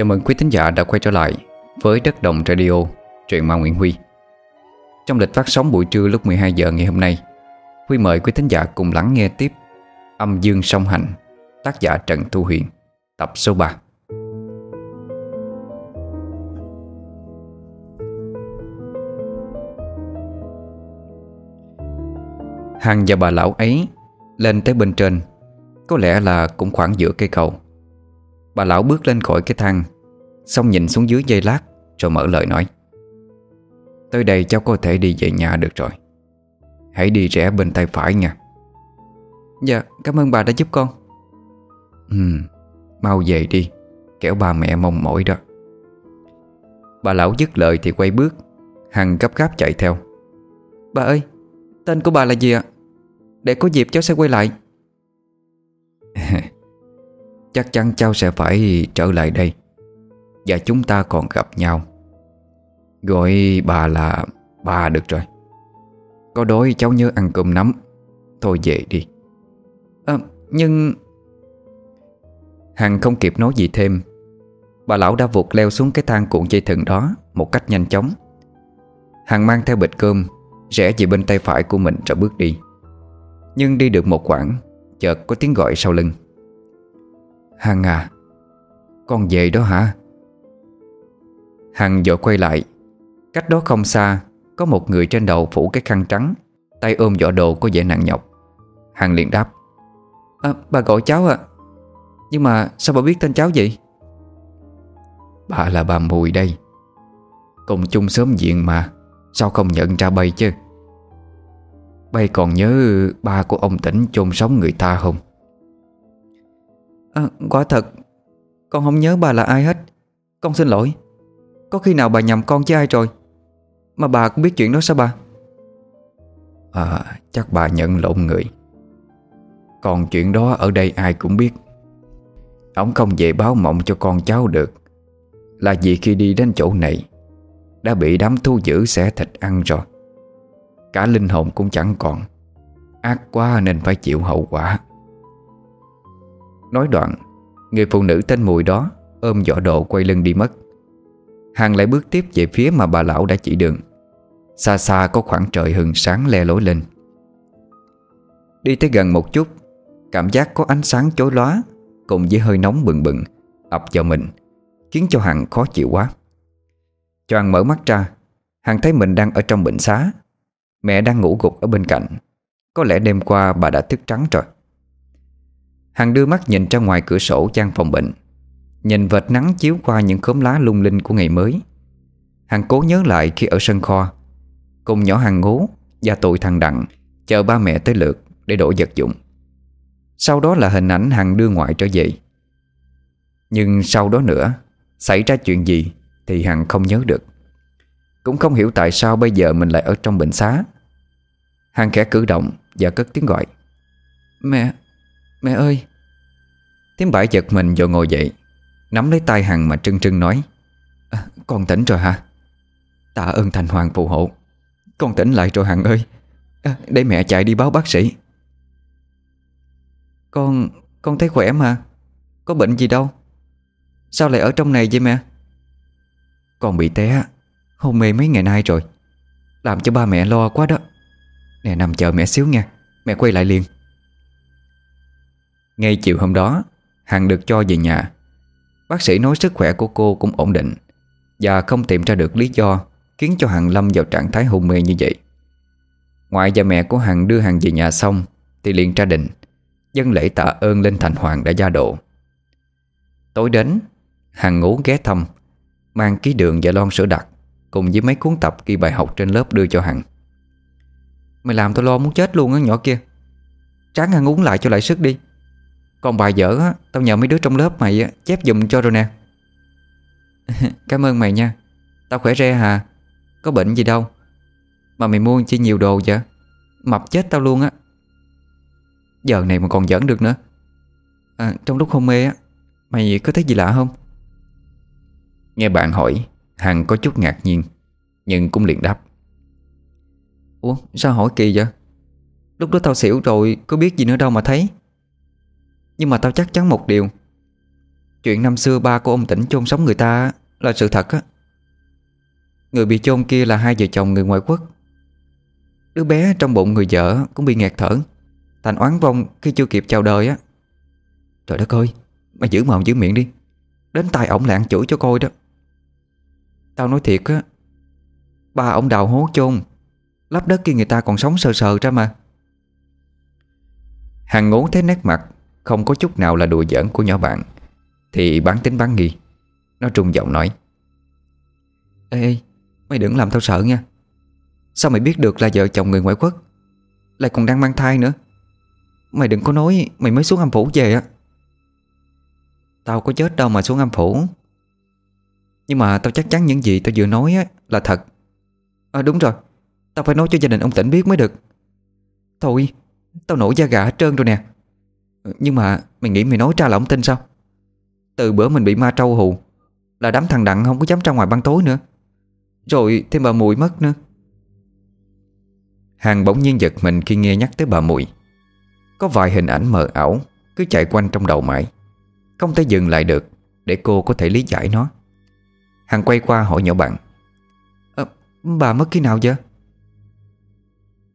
Chào mừng quý thính giả đã quay trở lại với Đất Đồng Radio, truyện ma Nguyễn Huy. Trong lịch phát sóng buổi trưa lúc 12 giờ ngày hôm nay, Huy mời quý thính giả cùng lắng nghe tiếp Âm Dương Song Hành, tác giả Trần Thu Huyền, tập số 3. Hàng và bà lão ấy lên tới bên trên Có lẽ là cũng khoảng giữa cây cầu Bà lão bước lên khỏi cái thang, Xong nhìn xuống dưới dây lát, Rồi mở lời nói. Tới đây cháu có thể đi về nhà được rồi. Hãy đi rẽ bên tay phải nha. Dạ cảm ơn bà đã giúp con. Ừ Mau về đi, kẻo ba mẹ mong mỏi đó. Bà lão dứt lời thì quay bước, Hằng gấp gáp chạy theo. Bà ơi, Tên của bà là gì ạ? Để có dịp cháu sẽ quay lại. Chắc chắn cháu sẽ phải trở lại đây Và chúng ta còn gặp nhau. Gọi bà là bà được rồi. Có đói cháu nhớ ăn cơm nắm Thôi về đi. À, Nhưng Hằng không kịp nói gì thêm. Bà lão đã vụt leo xuống cái thang cuộn dây thừng đó Một cách nhanh chóng. Hằng mang theo bịch cơm Rẽ về bên tay phải của mình rồi bước đi. Nhưng đi được một quãng Chợt có tiếng gọi sau lưng. Hằng à Con về đó hả? Hằng vội quay lại. Cách đó không xa Có một người trên đầu phủ cái khăn trắng Tay ôm vỏ đồ có vẻ nặng nhọc. Hằng liền đáp à, Bà gọi cháu à Nhưng mà sao bà biết tên cháu vậy? Bà là bà Mùi đây. Cùng chung sớm diện mà Sao không nhận ra bay chứ? Bay còn nhớ ba của ông tỉnh chôn sống người ta không? À, Quả thật Con không nhớ bà là ai hết. Con xin lỗi. Có khi nào bà nhầm con với ai rồi? Mà bà cũng biết chuyện đó sao bà? À chắc bà nhận lộn người. Còn chuyện đó ở đây ai cũng biết. Ông không về báo mộng cho con cháu được. Là vì khi đi đến chỗ này Đã bị đám thu giữ xẻ thịt ăn rồi. Cả linh hồn cũng chẳng còn. Ác quá nên phải chịu hậu quả. Nói đoạn, Người phụ nữ tên Mùi đó Ôm vỏ đồ quay lưng đi mất. Hàng lại bước tiếp về phía mà bà lão đã chỉ đường. Xa xa có khoảng trời hừng sáng le lối lên. Đi tới gần một chút, Cảm giác có ánh sáng chói lóa Cùng với hơi nóng bừng bừng ập vào mình, Khiến cho Hằng khó chịu quá. Choàng mở mắt ra, Hằng thấy mình đang ở trong bệnh xá. Mẹ đang ngủ gục ở bên cạnh. Có lẽ đêm qua bà đã thức trắng rồi. Hằng đưa mắt nhìn ra ngoài cửa sổ gian phòng bệnh. Nhìn vệt nắng chiếu qua những khóm lá lung linh của ngày mới. Hằng cố nhớ lại khi ở sân kho. Cùng nhỏ Hằng ngố Và tụi thằng Đặng Chờ ba mẹ tới lượt để đổ vật dụng. Sau đó là hình ảnh Hằng đưa ngoại trở về. Nhưng sau đó nữa, Xảy ra chuyện gì Thì Hằng không nhớ được. Cũng không hiểu tại sao bây giờ mình lại ở trong bệnh xá. Hằng khẽ cử động Và cất tiếng gọi. Mẹ Mẹ ơi. Tiếng bãi giật mình rồi ngồi dậy Nắm lấy tay Hằng mà trưng trưng nói à, Con tỉnh rồi hả? Tạ ơn thành hoàng phù hộ Con tỉnh lại rồi Hằng ơi. À, Để mẹ chạy đi báo bác sĩ. Con Con thấy khỏe mà Có bệnh gì đâu. Sao lại ở trong này vậy mẹ? Con bị té Hôn mê mấy ngày nay rồi Làm cho ba mẹ lo quá đó. Nè nằm chờ mẹ xíu nha Mẹ quay lại liền. Ngay chiều hôm đó Hằng được cho về nhà. Bác sĩ nói sức khỏe của cô cũng ổn định Và không tìm ra được lý do Khiến cho Hằng lâm vào trạng thái hôn mê như vậy. Ngoại và mẹ của Hằng đưa Hằng về nhà xong Thì liền tra định Dân lễ tạ ơn lên thành hoàng đã gia độ. Tối đến, Hằng ngủ ghé thăm, Mang ký đường và lon sữa đặc Cùng với mấy cuốn tập ghi bài học trên lớp đưa cho Hằng. Mày làm tao lo muốn chết luôn á, nhỏ kia. Tráng ăn uống lại cho lại sức đi. Còn bài dở á Tao nhờ mấy đứa trong lớp mày á, chép dùm cho rồi nè. Cảm ơn mày nha. Tao khỏe re hà. Có bệnh gì đâu. Mà mày mua chi nhiều đồ vậy? Mập chết tao luôn á. Giờ này mà còn giỡn được nữa. À, Trong lúc hôn mê á Mày có thấy gì lạ không? Nghe bạn hỏi Hằng có chút ngạc nhiên Nhưng cũng liền đáp. Ủa sao hỏi kỳ vậy? Lúc đó tao xỉu rồi Có biết gì nữa đâu mà thấy. Nhưng mà tao chắc chắn một điều. Chuyện năm xưa ba của ông tỉnh chôn sống người ta Là sự thật á. Người bị chôn kia là hai vợ chồng người ngoại quốc. Đứa bé trong bụng người vợ Cũng bị nghẹt thở, Thành oán vong khi chưa kịp chào đời á. Trời đất ơi, Mày giữ mồm giữ miệng đi. Đến tay ổng lạng chửi cho coi đó. Tao nói thiệt á, Ba ông đào hố chôn Lắp đất kia người ta còn sống sờ sờ ra mà. Hàng ngố thấy nét mặt không có chút nào là đùa giỡn của nhỏ bạn. Thì bán tính bán nghi. Nó trung giọng nói. Ê, ê mày đừng làm tao sợ nha. Sao mày biết được là vợ chồng người ngoại quốc Lại còn đang mang thai nữa? Mày đừng có nói mày mới xuống âm phủ về á. Tao có chết đâu mà xuống âm phủ. Nhưng mà tao chắc chắn những gì tao vừa nói á, là thật. À đúng rồi. Tao phải nói cho gia đình ông tỉnh biết mới được. Thôi Tao nổi da gà hết trơn rồi nè. Ờ, nhưng mà mày nghĩ mày nói ra là ông tin sao? Từ bữa mình bị ma trâu hù Là đám thằng Đặng không có dám ra ngoài ban tối nữa. Rồi thêm bà Mùi mất nữa. Hàng bỗng nhiên giật mình khi nghe nhắc tới bà Mùi. Có vài hình ảnh mờ ảo Cứ chạy quanh trong đầu mãi. Không thể dừng lại được Để cô có thể lý giải nó. Hàng quay qua hỏi nhỏ bạn. À, Bà mất khi nào vậy?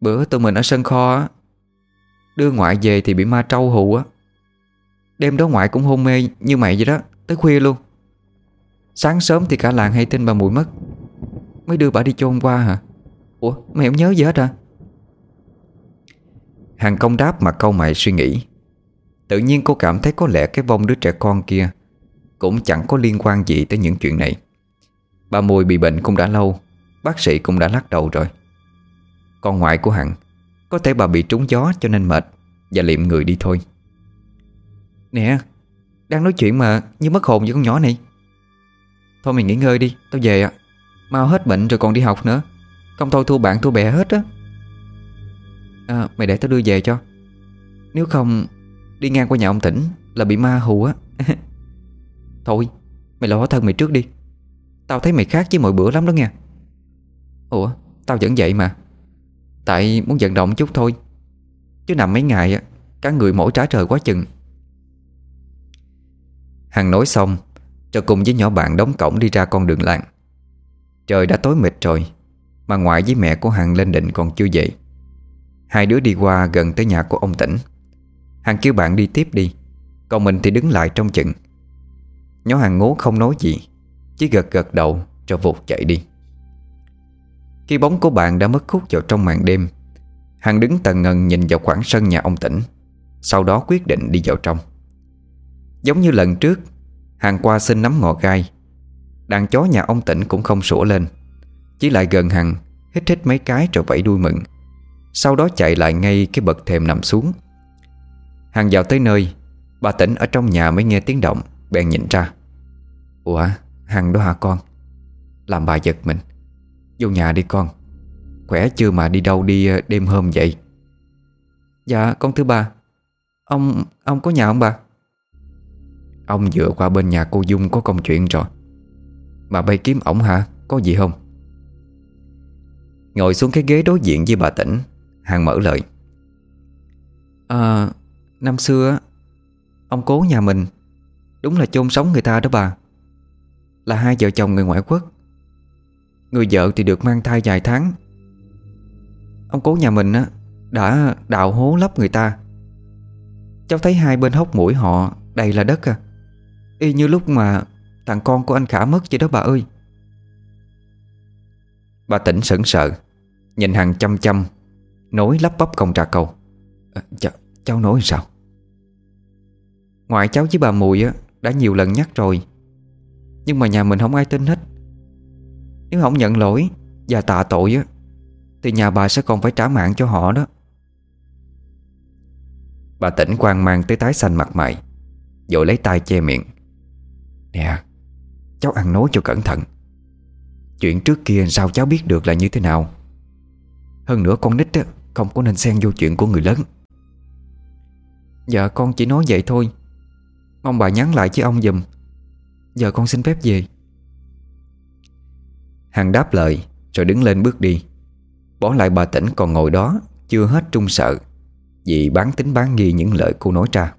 Bữa tụi mình ở sân kho Đưa ngoại về thì bị ma trâu hù á. Đêm đó ngoại cũng hôn mê như mày vậy đó, Tới khuya luôn. Sáng sớm thì cả làng hay tin bà mùi mất. Mới đưa bà đi chôn qua hả? Ủa, mày không nhớ gì hết hả? Hàng công đáp mà câu mày suy nghĩ. Tự nhiên cô cảm thấy có lẽ cái vong đứa trẻ con kia Cũng chẳng có liên quan gì tới những chuyện này. Bà Mùi bị bệnh cũng đã lâu, Bác sĩ cũng đã lắc đầu rồi. Con ngoại của Hằng có thể bà bị trúng gió cho nên mệt Và liệm người đi thôi. Nè Đang nói chuyện mà như mất hồn với con nhỏ này. Thôi mày nghỉ ngơi đi Tao về ạ. Mau hết bệnh rồi còn đi học nữa. Không thôi thua bạn thua bè hết á. À, Mày để tao đưa về cho. Nếu không Đi ngang qua nhà ông tỉnh Là bị ma hù á. Thôi Mày lo thân mày trước đi. Tao thấy mày khác với mọi bữa lắm đó nha Ủa Tao vẫn vậy mà. Tại muốn vận động chút thôi. Chứ nằm mấy ngày Cả người mỗi trả trời quá chừng. Hằng nói xong Rồi cùng với nhỏ bạn đóng cổng đi ra con đường làng. Trời đã tối mịt rồi, Mà ngoại với mẹ của Hằng lên định còn chưa dậy. Hai đứa đi qua gần tới nhà của ông tỉnh. Hằng kêu bạn đi tiếp đi, Còn mình thì đứng lại trong chừng. Nhỏ Hằng ngố không nói gì, Chỉ gật gật đầu rồi vụt chạy đi. Khi bóng của bạn đã mất khúc vào trong màn đêm, Hằng đứng tần ngần nhìn vào khoảng sân nhà ông tỉnh, Sau đó quyết định đi vào trong. Giống như lần trước, Hằng qua xin nắm ngò gai. Đàn chó nhà ông tỉnh cũng không sủa lên, Chỉ lại gần Hằng, Hít hít mấy cái rồi vẫy đuôi mừng. Sau đó chạy lại ngay cái bậc thềm nằm xuống. Hằng vào tới nơi, Bà tỉnh ở trong nhà mới nghe tiếng động, Bèn nhìn ra. Ủa, Hằng đó hả con? Làm bà giật mình. Vô nhà đi con. Khỏe chưa mà đi đâu đi ờ, đêm hôm vậy? Dạ con thứ ba Ông ông có nhà không bà? Ông dựa qua bên nhà cô Dung có công chuyện rồi bà bay kiếm ổng hả? Có gì không? Ngồi xuống cái ghế đối diện với bà tỉnh Hàng mở lời. À Năm xưa Ông cố nhà mình. Đúng là chôn sống người ta đó bà. Là hai vợ chồng người ngoại quốc. Người vợ thì được mang thai vài tháng. Ông cố nhà mình á Đã đào hố lấp người ta. Cháu thấy hai bên hốc mũi họ Đầy là đất à. Y như lúc mà Thằng con của anh Khả mất vậy đó bà ơi. Bà tỉnh sững sợ, Nhìn hàng chăm chăm nối lắp bắp công trà câu à, ờ, ch Cháu nói sao? Ngoại cháu với bà Mùi á Đã nhiều lần nhắc rồi. Nhưng mà nhà mình không ai tin hết. Nếu không nhận lỗi Và tạ tội á Thì nhà bà sẽ còn phải trả mạng cho họ đó. Bà tỉnh quan mang tới tái xanh mặt mày Rồi lấy tay che miệng. Nè Cháu ăn nói cho cẩn thận. Chuyện trước kia sao cháu biết được là như thế nào? Hơn nữa con nít á, Không có nên xen vô chuyện của người lớn. Dạ con chỉ nói vậy thôi. Mong bà nhắn lại với ông dùm Giờ con xin phép về. Hằng đáp lời, Rồi đứng lên bước đi. Bỏ lại bà tỉnh còn ngồi đó, Chưa hết trung sợ, Vì bán tính bán nghi những lời cô nói ra.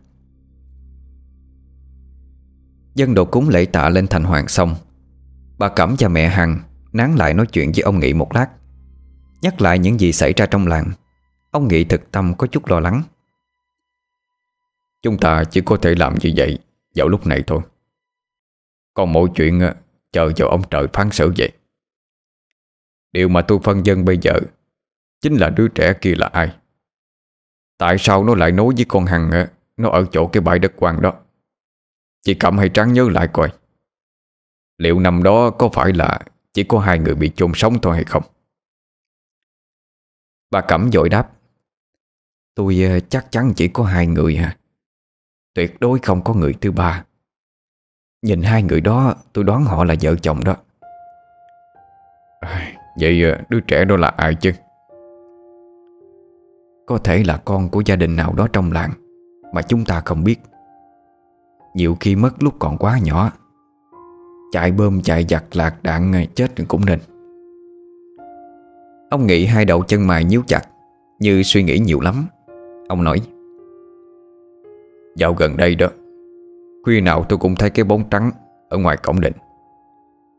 Dân đồ cúng lễ tạ lên thành hoàng xong. Bà Cẩm và mẹ Hằng Nán lại nói chuyện với ông Nghị một lát, Nhắc lại những gì xảy ra trong làng. Ông Nghị thực tâm có chút lo lắng. Chúng ta chỉ có thể làm như vậy Vào lúc này thôi. Còn mọi chuyện ờ, chờ vào ông trời phán xử vậy. Điều mà tôi phân dân bây giờ Chính là đứa trẻ kia là ai? Tại sao nó lại nối với con Hằng Nó ở chỗ cái bãi đất quan đó? Chị Cẩm hay trắng nhớ lại coi. Liệu năm đó có phải là Chỉ có hai người bị chôn sống thôi hay không? Bà Cẩm dội đáp. Tôi ờ, chắc chắn chỉ có hai người hả? Tuyệt đối không có người thứ ba. Nhìn hai người đó, Tôi đoán họ là vợ chồng đó. Vậy ờ, đứa trẻ đó là ai chứ? Có thể là con của gia đình nào đó trong làng, Mà chúng ta không biết. Nhiều khi mất lúc còn quá nhỏ. Chạy bơm, chạy giặt, lạc đạn ờ, chết cũng nên. Ông nghĩ hai đầu chân mày nhíu chặt, Như suy nghĩ nhiều lắm. Ông nói, Dạo gần đây đó, Khuya nào tôi cũng thấy cái bóng trắng Ở ngoài cổng định.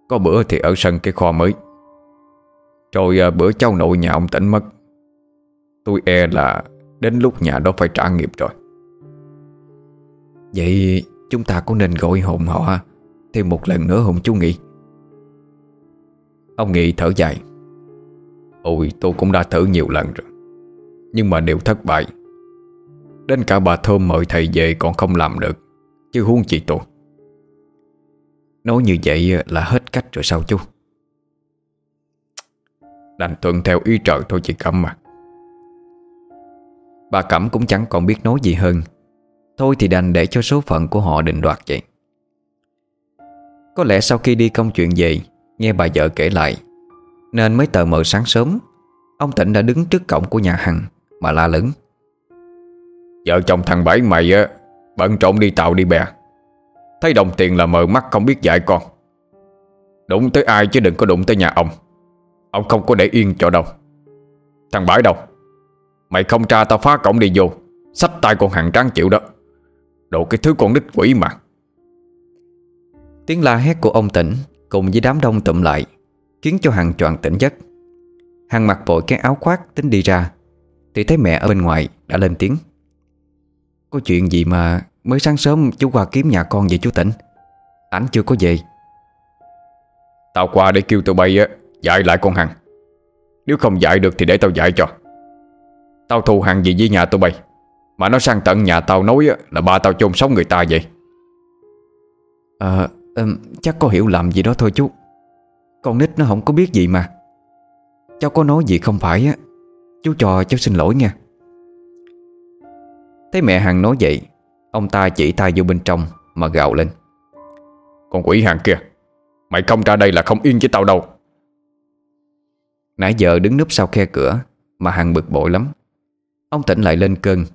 Có bữa thì ở sân cái kho mới. Rồi à, bữa cháu nội nhà ông tỉnh mất. Tôi e là Đến lúc nhà đó phải trả nghiệp rồi. Vậy chúng ta có nên gọi hồn họ Thêm một lần nữa hồn chú Nghị? Ông Nghị thở dài. Ôi, tôi cũng đã thử nhiều lần rồi. Nhưng mà đều thất bại. Đến cả bà Thơm mời thầy về còn không làm được, Chứ huống chị tôi. Nói như vậy là hết cách rồi sao chú? Đành thuận theo ý trời thôi chị Cẩm mà Bà Cẩm cũng chẳng còn biết nói gì hơn. Thôi thì đành để cho số phận của họ định đoạt vậy. Có lẽ sau khi đi công chuyện về, Nghe bà vợ kể lại, Nên mới tờ mờ sáng sớm, Ông Tịnh đã đứng trước cổng của nhà Hằng Mà la lớn. Vợ chồng thằng Bảy mày á, Bận trộn đi tàu đi bè. Thấy đồng tiền là mờ mắt không biết dạy con. Đụng tới ai chứ đừng có đụng tới nhà ông. Ông không có để yên cho đâu. Thằng Bãi đâu? Mày không tra tao phá cổng đi vô. Xách tay con hàng tráng chịu đó. Đồ cái thứ con nít quỷ mà. Tiếng la hét của ông tỉnh Cùng với đám đông tụm lại Khiến cho Hằng choàng tỉnh giấc. Hằng mặc vội cái áo khoác tính đi ra Thì thấy mẹ ở bên ngoài đã lên tiếng. Có chuyện gì mà Mới sáng sớm chú qua kiếm nhà con vậy chú tỉnh? Ảnh chưa có về. Tao qua để kêu tụi bay á Dạy lại con Hằng. Nếu không dạy được thì để tao dạy cho. Tao thù Hằng gì với nhà tụi bay Mà nó sang tận nhà tao nói là ba tao chôn sống người ta vậy. Ờ Chắc có hiểu lầm gì đó thôi chú. Con nít nó không có biết gì mà. Cháu có nói gì không phải á. Chú cho cháu xin lỗi nha. Thấy mẹ Hằng nói vậy Ông ta chỉ tay vô bên trong Mà gào lên. Con quỷ hàng kia Mày không ra đây là không yên với tao đâu Nãy giờ đứng núp sau khe cửa Mà Hằng bực bội lắm. Ông tỉnh lại lên cơn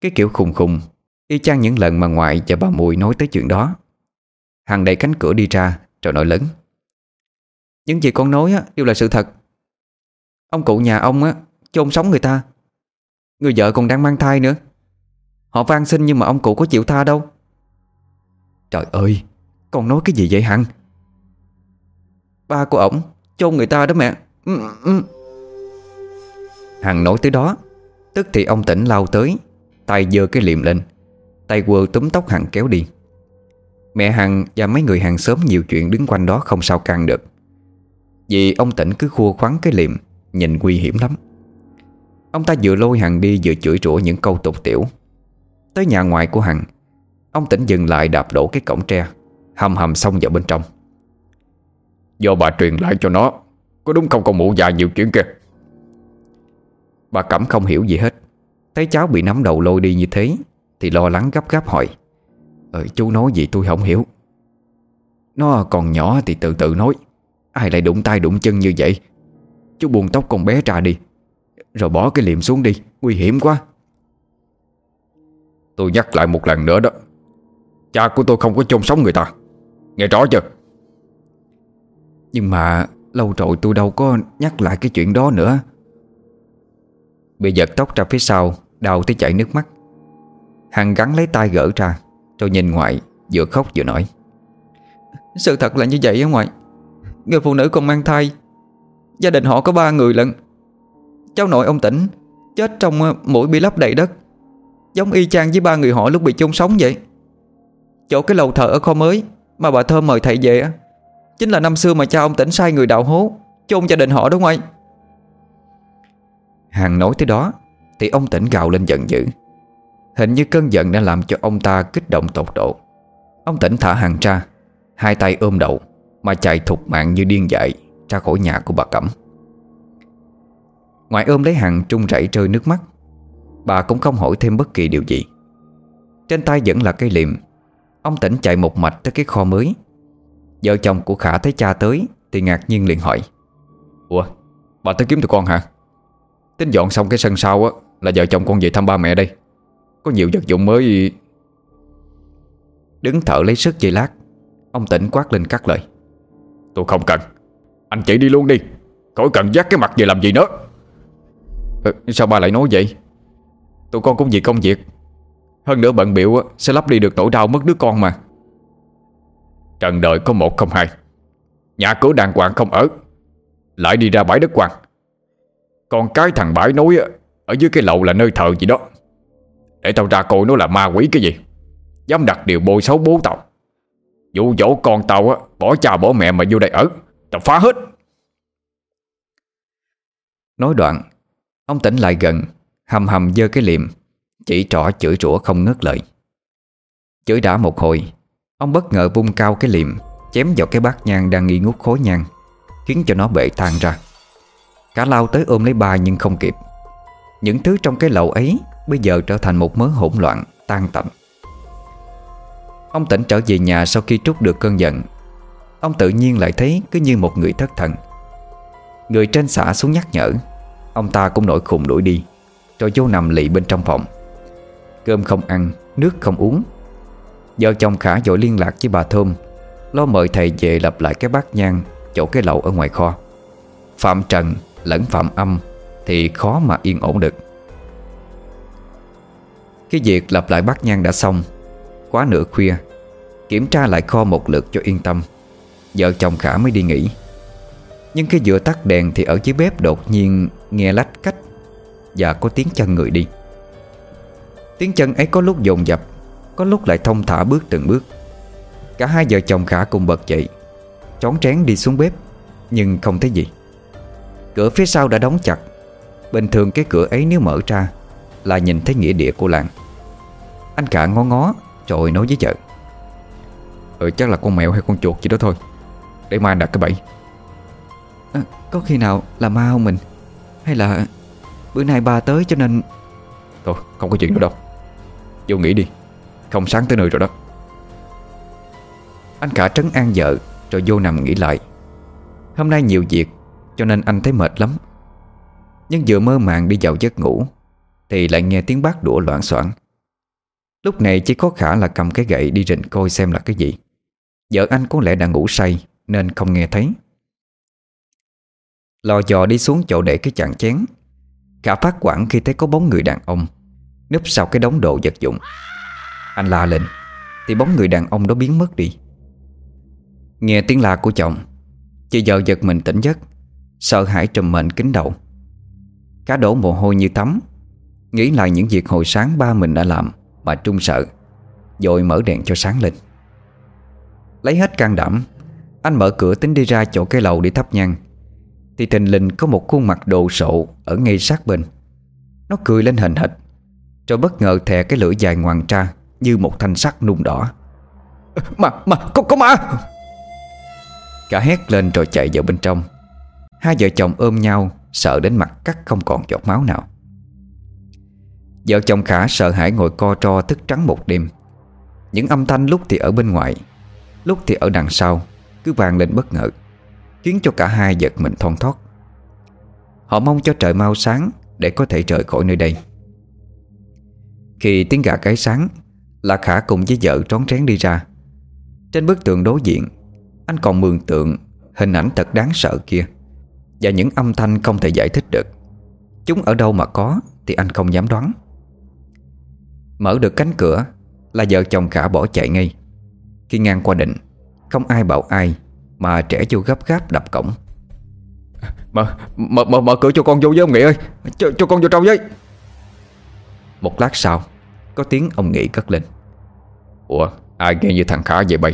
Cái kiểu khùng khùng Y chang những lần mà ngoại và bà Mùi nói tới chuyện đó. Hằng đẩy cánh cửa đi ra Rồi nói lớn. Những gì con nói á, đều là sự thật. Ông cụ nhà ông á chôn sống người ta. Người vợ còn đang mang thai nữa. Họ van xin nhưng mà ông cụ có chịu tha đâu. Trời ơi Con nói cái gì vậy Hằng? Ba của ổng chôn người ta đó mẹ. Hằng nói tới đó, Tức thì ông tỉnh lao tới, Tay giơ cái liệm lên, Tay quơ túm tóc Hằng kéo đi. Mẹ Hằng và mấy người hàng xóm nhiều chuyện đứng quanh đó không sao can được. Vì ông tỉnh cứ khua khoắn cái liệm Nhìn nguy hiểm lắm. Ông ta vừa lôi Hằng đi vừa chửi rủa những câu tục tiểu. Tới nhà ngoài của Hằng, Ông tỉnh dừng lại đạp đổ cái cổng tre, Hầm hầm xông vào bên trong. Do bà truyền lại cho nó. Có đúng không con mụ già nhiều chuyện kìa? Bà Cẩm không hiểu gì hết. Thấy cháu bị nắm đầu lôi đi như thế, Thì lo lắng gấp gáp hỏi. Ờ chú nói gì tôi không hiểu. Nó còn nhỏ thì từ từ nói, Ai lại đụng tay đụng chân như vậy? Chú buông tóc con bé ra đi, Rồi bỏ cái liệm xuống đi, Nguy hiểm quá. Tôi nhắc lại một lần nữa đó, Cha của tôi không có chôn sống người ta, Nghe rõ chưa? Nhưng mà Lâu rồi tôi đâu có nhắc lại cái chuyện đó nữa. Bị giật tóc ra phía sau, Đau tới chảy nước mắt. Hằng gắn lấy tay gỡ ra Rồi nhìn ngoại, Vừa khóc vừa nói. Sự thật là như vậy á ngoại. Người phụ nữ còn mang thai. Gia đình họ có ba người lận. Cháu nội ông tỉnh, Chết trong ờ, mũi bị lấp đầy đất. Giống y chang với ba người họ lúc bị chôn sống vậy. Chỗ cái lầu thờ ở kho mới Mà bà Thơm mời thầy về á. Chính là năm xưa mà cha ông tỉnh sai người đào hố, Chôn gia đình họ đúng không anh? Hàng nói tới đó, Thì ông tỉnh gào lên giận dữ. Hình như cơn giận đã làm cho ông ta kích động tột độ. Ông tỉnh thả hàng ra, Hai tay ôm đầu, Mà chạy thục mạng như điên dại Ra khỏi nhà của bà Cẩm. Ngoại ôm lấy hàng trung rẩy rơi nước mắt, Bà cũng không hỏi thêm bất kỳ điều gì. Trên tay vẫn là cây liềm, Ông tỉnh chạy một mạch tới cái kho mới Vợ chồng của Khả thấy cha tới Thì ngạc nhiên liền hỏi. Ủa bà tới kiếm tụi con hả? Tính dọn xong cái sân sau á Là vợ chồng con về thăm ba mẹ đây. Có nhiều vật dụng mới. Đứng thở lấy sức dây lát Ông tỉnh quát lên cắt lời. Tôi không cần. Anh chỉ đi luôn đi. Khỏi cần dắt cái mặt về làm gì nữa. Ừ, Sao ba lại nói vậy? Tụi con cũng vì công việc. Hơn nữa bận biểu sẽ lắp đi được nỗi đau mất đứa con mà. Trần đời có một không hai. Nhà cửa đàng hoàng không ở. Lại đi ra bãi đất hoàng. Còn cái thằng bãi nói Ở dưới cái lậu là nơi thờ gì đó. Để tao ra coi nó là ma quỷ cái gì. Dám đặt điều bôi xấu bố tao. Dụ dỗ con tao á, Bỏ cha bỏ mẹ mà vô đây ở. Tao phá hết. Nói đoạn, Ông tỉnh lại gần, Hầm hầm dơ cái liềm, Chỉ trỏ chửi rủa không ngớt lời. Chửi đã một hồi Ông bất ngờ vung cao cái liềm Chém vào cái bát nhang đang nghi ngút khối nhang Khiến cho nó bể tan ra. Cả lao tới ôm lấy ba nhưng không kịp. Những thứ trong cái lậu ấy Bây giờ trở thành một mớ hỗn loạn Tan tành Ông tỉnh trở về nhà sau khi trút được cơn giận. Ông tự nhiên lại thấy cứ như một người thất thần. Người trên xã xuống nhắc nhở Ông ta cũng nổi khùng đuổi đi Rồi vô nằm lị bên trong phòng. Cơm không ăn, nước không uống Vợ chồng Khả vội liên lạc với bà Thơm, Lo mời thầy về lập lại cái bát nhang, Chỗ cái lậu ở ngoài kho. Phạm Trần lẫn Phạm Âm Thì khó mà yên ổn được. Cái việc lập lại bát nhang đã xong, Quá nửa khuya, Kiểm tra lại kho một lượt cho yên tâm, Vợ chồng Khả mới đi nghỉ. Nhưng khi vừa tắt đèn Thì ở dưới bếp đột nhiên nghe lách cách Và có tiếng chân người đi. Tiếng chân ấy có lúc dồn dập có lúc lại thông thả bước từng bước. Cả hai vợ chồng Khả cùng bật dậy Trón trén đi xuống bếp Nhưng không thấy gì. Cửa phía sau đã đóng chặt. Bình thường cái cửa ấy nếu mở ra Là nhìn thấy nghĩa địa của làng. Anh cả ngó ngó Rồi nói với vợ. Ừ chắc là con mèo hay con chuột gì đó thôi. Để mai đặt cái bẫy. À, Có khi nào là ma không mình? Hay là bữa nay ba tới cho nên Thôi không có chuyện nữa đâu. Vô nghỉ đi không sáng tới nơi rồi đó. Anh cả trấn an vợ, Rồi vô nằm nghỉ lại. Hôm nay nhiều việc, Cho nên anh thấy mệt lắm. Nhưng vừa mơ màng đi vào giấc ngủ, Thì lại nghe tiếng bát đũa loạn soạn Lúc này chỉ có khả là cầm cái gậy đi rình coi xem là cái gì. Vợ anh có lẽ đã ngủ say, Nên không nghe thấy. Lò dò đi xuống chỗ để cái chặn chén. Khả phát quản khi thấy có bóng người đàn ông, Núp sau cái đống đồ vật dụng. Anh la lên. Thì bóng người đàn ông đó biến mất đi. Nghe tiếng la của chồng, Chị vợ giật mình tỉnh giấc, Sợ hãi trùm mệnh kính đầu. Cá đổ mồ hôi như tắm. Nghĩ lại những việc hồi sáng ba mình đã làm Mà trung sợ Rồi mở đèn cho sáng lên. Lấy hết can đảm, Anh mở cửa tính đi ra chỗ cây lầu để thắp nhang. Thì thình lình có một khuôn mặt đồ sộ Ở ngay sát bên. Nó cười lên hình hịch Rồi bất ngờ thè cái lưỡi dài ngoằn tra. Như một thanh sắt nung đỏ. Mà, mà, có, có ma! Cả hét lên rồi chạy vào bên trong. Hai vợ chồng ôm nhau Sợ đến mặt cắt không còn giọt máu nào. Vợ chồng Khả sợ hãi ngồi co tro thức trắng một đêm. Những âm thanh lúc thì ở bên ngoài Lúc thì ở đằng sau Cứ vang lên bất ngờ Khiến cho cả hai giật mình thon thót. Họ mong cho trời mau sáng Để có thể rời khỏi nơi đây. Khi tiếng gà cái sáng Là Khả cùng với vợ trón trén đi ra. Trên bức tường đối diện Anh còn mường tượng Hình ảnh thật đáng sợ kia. Và những âm thanh không thể giải thích được. Chúng ở đâu mà có Thì anh không dám đoán. Mở được cánh cửa Là vợ chồng Khả bỏ chạy ngay. Khi ngang qua định Không ai bảo ai Mà trẻ vô gấp gáp đập cổng. Mở, mở, mở, mở cửa cho con vô với ông Nghị ơi. Cho, cho con vô trong với. Một lát sau có tiếng ông Nghị cất lên. Ủa ai nghe như thằng Khả vậy bay?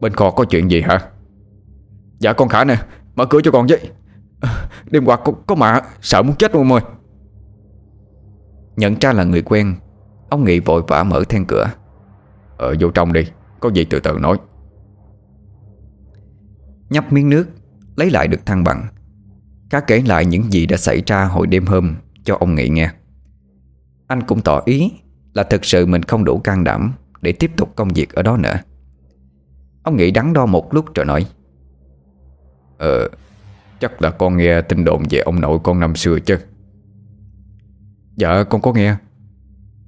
Bên kho có chuyện gì hả? Dạ con Khả nè Mở cửa cho con với. Đêm qua có, có mà sợ muốn chết luôn rồi Nhận ra là người quen Ông Nghị vội vã mở then cửa. Ờ vô trong đi Có gì từ từ nói. Nhấp miếng nước Lấy lại được thăng bằng. Cá kể lại những gì đã xảy ra hồi đêm hôm Cho ông Nghị nghe. Anh cũng tỏ ý là thực sự mình không đủ can đảm Để tiếp tục công việc ở đó nữa. Ông nghĩ đắn đo một lúc rồi nói Ờ Chắc là con nghe tin đồn về ông nội con năm xưa chứ? Dạ con có nghe.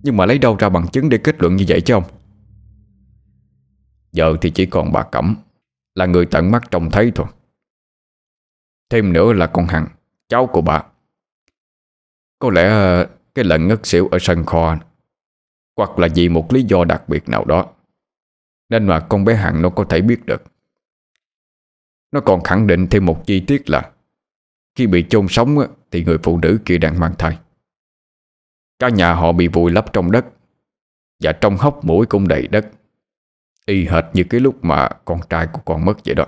Nhưng mà lấy đâu ra bằng chứng để kết luận như vậy chứ ông? Giờ thì chỉ còn bà Cẩm, Là người tận mắt trông thấy thôi. Thêm nữa là con Hằng, Cháu của bà. Có lẽ ờ, cái lần ngất xỉu ở sân kho hoặc là vì một lý do đặc biệt nào đó. Nên mà con bé Hằng nó có thể biết được. Nó còn khẳng định thêm một chi tiết là, Khi bị chôn sống Thì người phụ nữ kia đang mang thai. Cả nhà họ bị vùi lấp trong đất, Và trong hốc mũi cũng đầy đất, Y hệt như cái lúc mà con trai của con mất vậy đó.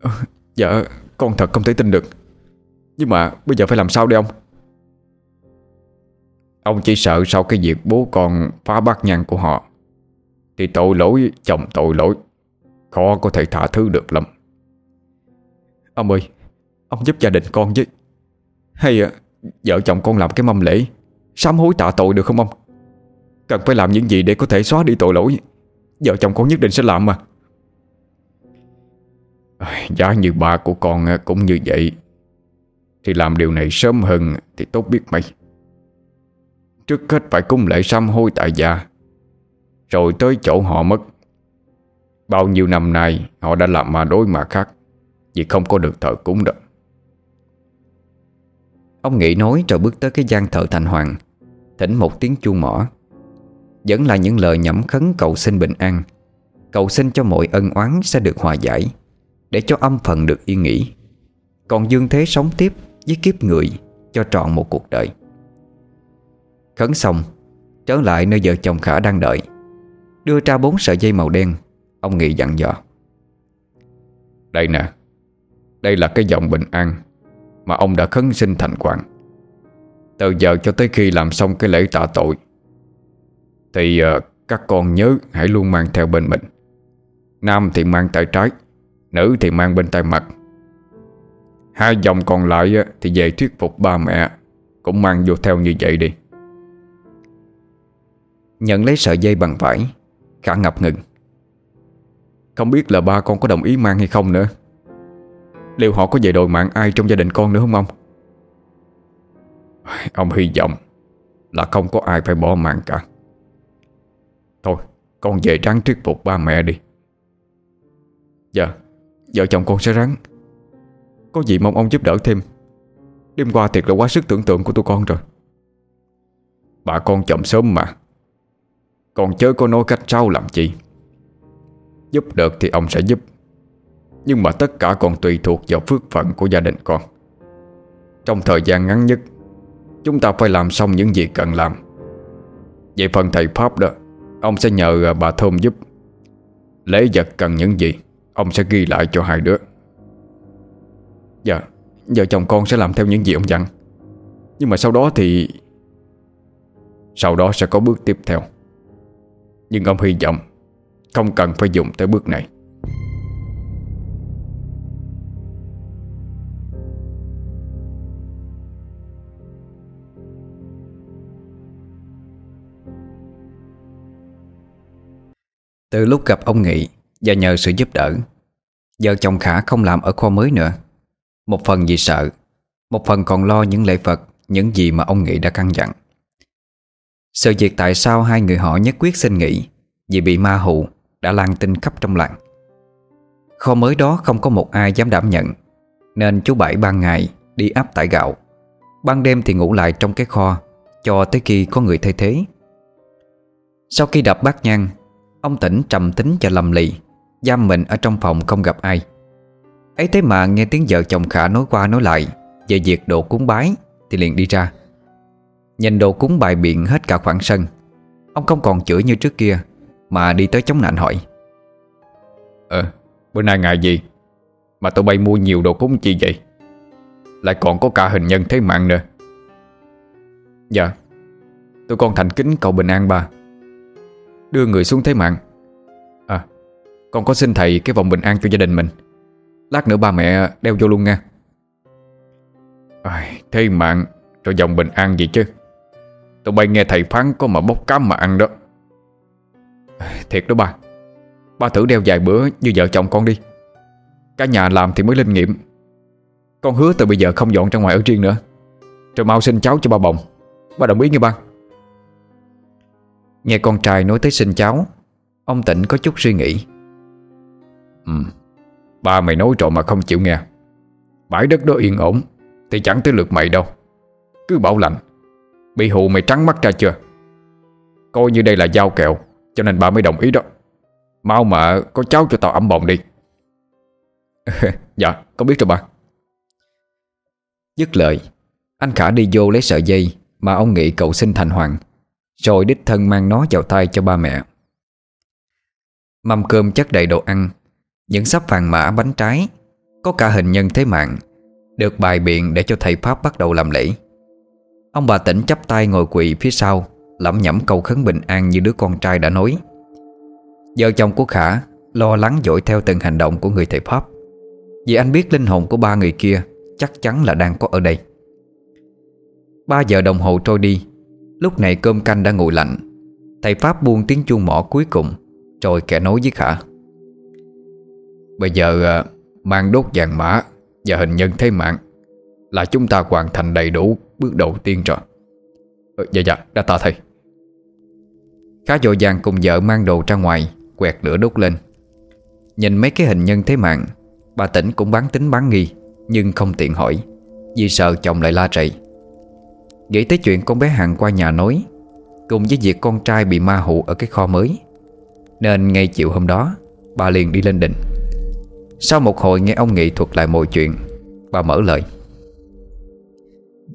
Ờ, dạ con thật không thể tin được. Nhưng mà bây giờ phải làm sao đây ông? Ông chỉ sợ sau cái việc bố con phá bát nhang của họ. Thì tội lỗi chồng tội lỗi Khó có thể tha thứ được lắm. Ông ơi Ông giúp gia đình con với. Hay à, vợ chồng con làm cái mâm lễ Sám hối tạ tội được không ông? Cần phải làm những gì để có thể xóa đi tội lỗi? Vợ chồng con nhất định sẽ làm mà. Giá như bà của con à, cũng như vậy. Thì làm điều này sớm hơn Thì tốt biết mấy. Trước hết phải cung lễ sám hôi tại gia. Rồi tới chỗ họ mất. Bao nhiêu năm nay, Họ đã làm mà đối mà khác, Vì không có được thờ cúng được Ông nghĩ nói rồi bước tới cái gian thờ thành hoàng. Thỉnh một tiếng chuông mỏ Vẫn là những lời nhẩm khấn cầu xin bình an. Cầu xin cho mọi ân oán sẽ được hòa giải, Để cho âm phần được yên nghỉ. Còn dương thế sống tiếp với kiếp người Cho trọn một cuộc đời. Khấn xong Trở lại nơi vợ chồng Khả đang đợi. Đưa ra bốn sợi dây màu đen Ông Nghị dặn dò. Đây nè Đây là cái dòng bình an Mà ông đã khấn sinh thành quản Từ giờ cho tới khi làm xong cái lễ tạ tội Thì uh, các con nhớ hãy luôn mang theo bên mình. Nam thì mang tay trái Nữ thì mang bên tay mặt. Hai dòng còn lại thì về thuyết phục ba mẹ Cũng mang vô theo như vậy đi. Nhận lấy sợi dây bằng vải, Khả ngập ngừng. Không biết là ba con có đồng ý mang hay không nữa. Liệu họ có về đòi mạng ai trong gia đình con nữa không ông? Ông hy vọng Là không có ai phải bỏ mạng cả. Thôi, Con về ráng thuyết phục ba mẹ đi. Dạ Vợ chồng con sẽ ráng. Có gì mong ông giúp đỡ thêm. Đêm qua thiệt là quá sức tưởng tượng của tụi con rồi. Bà con chậm sớm mà còn chớ có nói cách sau làm chi. Giúp được thì ông sẽ giúp. Nhưng mà tất cả còn tùy thuộc vào phước phận của gia đình con. Trong thời gian ngắn nhất, Chúng ta phải làm xong những gì cần làm. Về phần thầy Pháp đó, Ông sẽ nhờ à, bà Thơm giúp. Lễ vật cần những gì, Ông sẽ ghi lại cho hai đứa. Dạ Vợ chồng con sẽ làm theo những gì ông dặn. Nhưng mà sau đó thì, Sau đó sẽ có bước tiếp theo. Nhưng ông hy vọng Không cần phải dùng tới bước này. Từ lúc gặp ông Nghị Và nhờ sự giúp đỡ, Vợ chồng Khả không làm ở kho mới nữa. Một phần vì sợ, Một phần còn lo những lễ vật Những gì mà ông Nghị đã căn dặn. Sự việc tại sao hai người họ nhất quyết xin nghỉ Vì bị ma hù Đã lan tin khắp trong làng. Kho mới đó không có một ai dám đảm nhận, Nên chú Bảy ban ngày Đi áp tải gạo. Ban đêm thì ngủ lại trong cái kho, Cho tới khi có người thay thế. Sau khi đập bát nhang, Ông tỉnh trầm tính cho lầm lì, Giam mình ở trong phòng không gặp ai. Ấy thế mà nghe tiếng vợ chồng Khả nói qua nói lại Về việc độ cúng bái Thì liền đi ra. Nhìn đồ cúng bài biện hết cả khoảng sân. Ông không còn chửi như trước kia Mà đi tới chống nạnh hỏi. Ờ Bữa nay ngày gì? Mà tụi bay mua nhiều đồ cúng chi vậy? Lại còn có cả hình nhân thế mạng nữa. Dạ Tôi con thành kính cầu bình an bà Đưa người xuống thế mạng. À Con có xin thầy cái vòng bình an cho gia đình mình. Lát nữa ba mẹ đeo vô luôn nha. À, Thế mạng Rồi dòng bình an gì chứ? Tụi bay nghe thầy phán có mà bốc cám mà ăn đó. Thiệt đó ba. Ba thử đeo vài bữa như vợ chồng con đi. Cả nhà làm thì mới linh nghiệm. Con hứa từ bây giờ không dọn ra ngoài ở riêng nữa. Rồi mau sinh cháu cho ba bồng. Ba đồng ý nghe ba. Nghe con trai nói tới sinh cháu, Ông Tịnh có chút suy nghĩ. Ừ Ba mày nói rồi mà không chịu nghe. Bãi đất đó yên ổn, Thì chẳng tới lượt mày đâu. Cứ bảo lạnh Bị hù mày trắng mắt ra chưa? Coi như đây là giao kẹo, Cho nên bà mới đồng ý đó. Mau mà, có cháu cho tao ẩm bồng đi. Dạ con biết rồi ba Dứt lời, Anh Khả đi vô lấy sợi dây Mà ông nghĩ cậu xin thành hoàng, Rồi đích thân mang nó vào tay cho ba mẹ. Mâm cơm chất đầy đồ ăn, Những sắp vàng mã bánh trái, Có cả hình nhân thế mạng, Được bài biện để cho thầy Pháp bắt đầu làm lễ. Ông bà tỉnh chắp tay ngồi quỳ phía sau, Lẩm nhẩm câu khấn bình an như đứa con trai đã nói. Vợ chồng của Khả Lo lắng dội theo từng hành động của người thầy Pháp. Vì anh biết linh hồn của ba người kia Chắc chắn là đang có ở đây. Ba giờ đồng hồ trôi đi. Lúc này cơm canh đã nguội lạnh. Thầy Pháp buông tiếng chuông mỏ cuối cùng, Rồi kẻ nói với Khả. Bây giờ à, mang đốt vàng mã Và hình nhân thế mạng Là chúng ta hoàn thành đầy đủ Bước đầu tiên rồi. Ừ, Dạ dạ đã ta thầy. Khá dội vàng cùng vợ mang đồ ra ngoài Quẹt lửa đốt lên. Nhìn mấy cái hình nhân thế mạng Bà tỉnh cũng bán tính bán nghi Nhưng không tiện hỏi Vì sợ chồng lại la rầy. Nghĩ tới chuyện con bé hàng qua nhà nói Cùng với việc con trai bị ma hụ ở cái kho mới Nên ngay chiều hôm đó Bà liền đi lên đình Sau một hồi nghe ông Nghị thuật lại mọi chuyện Bà mở lời.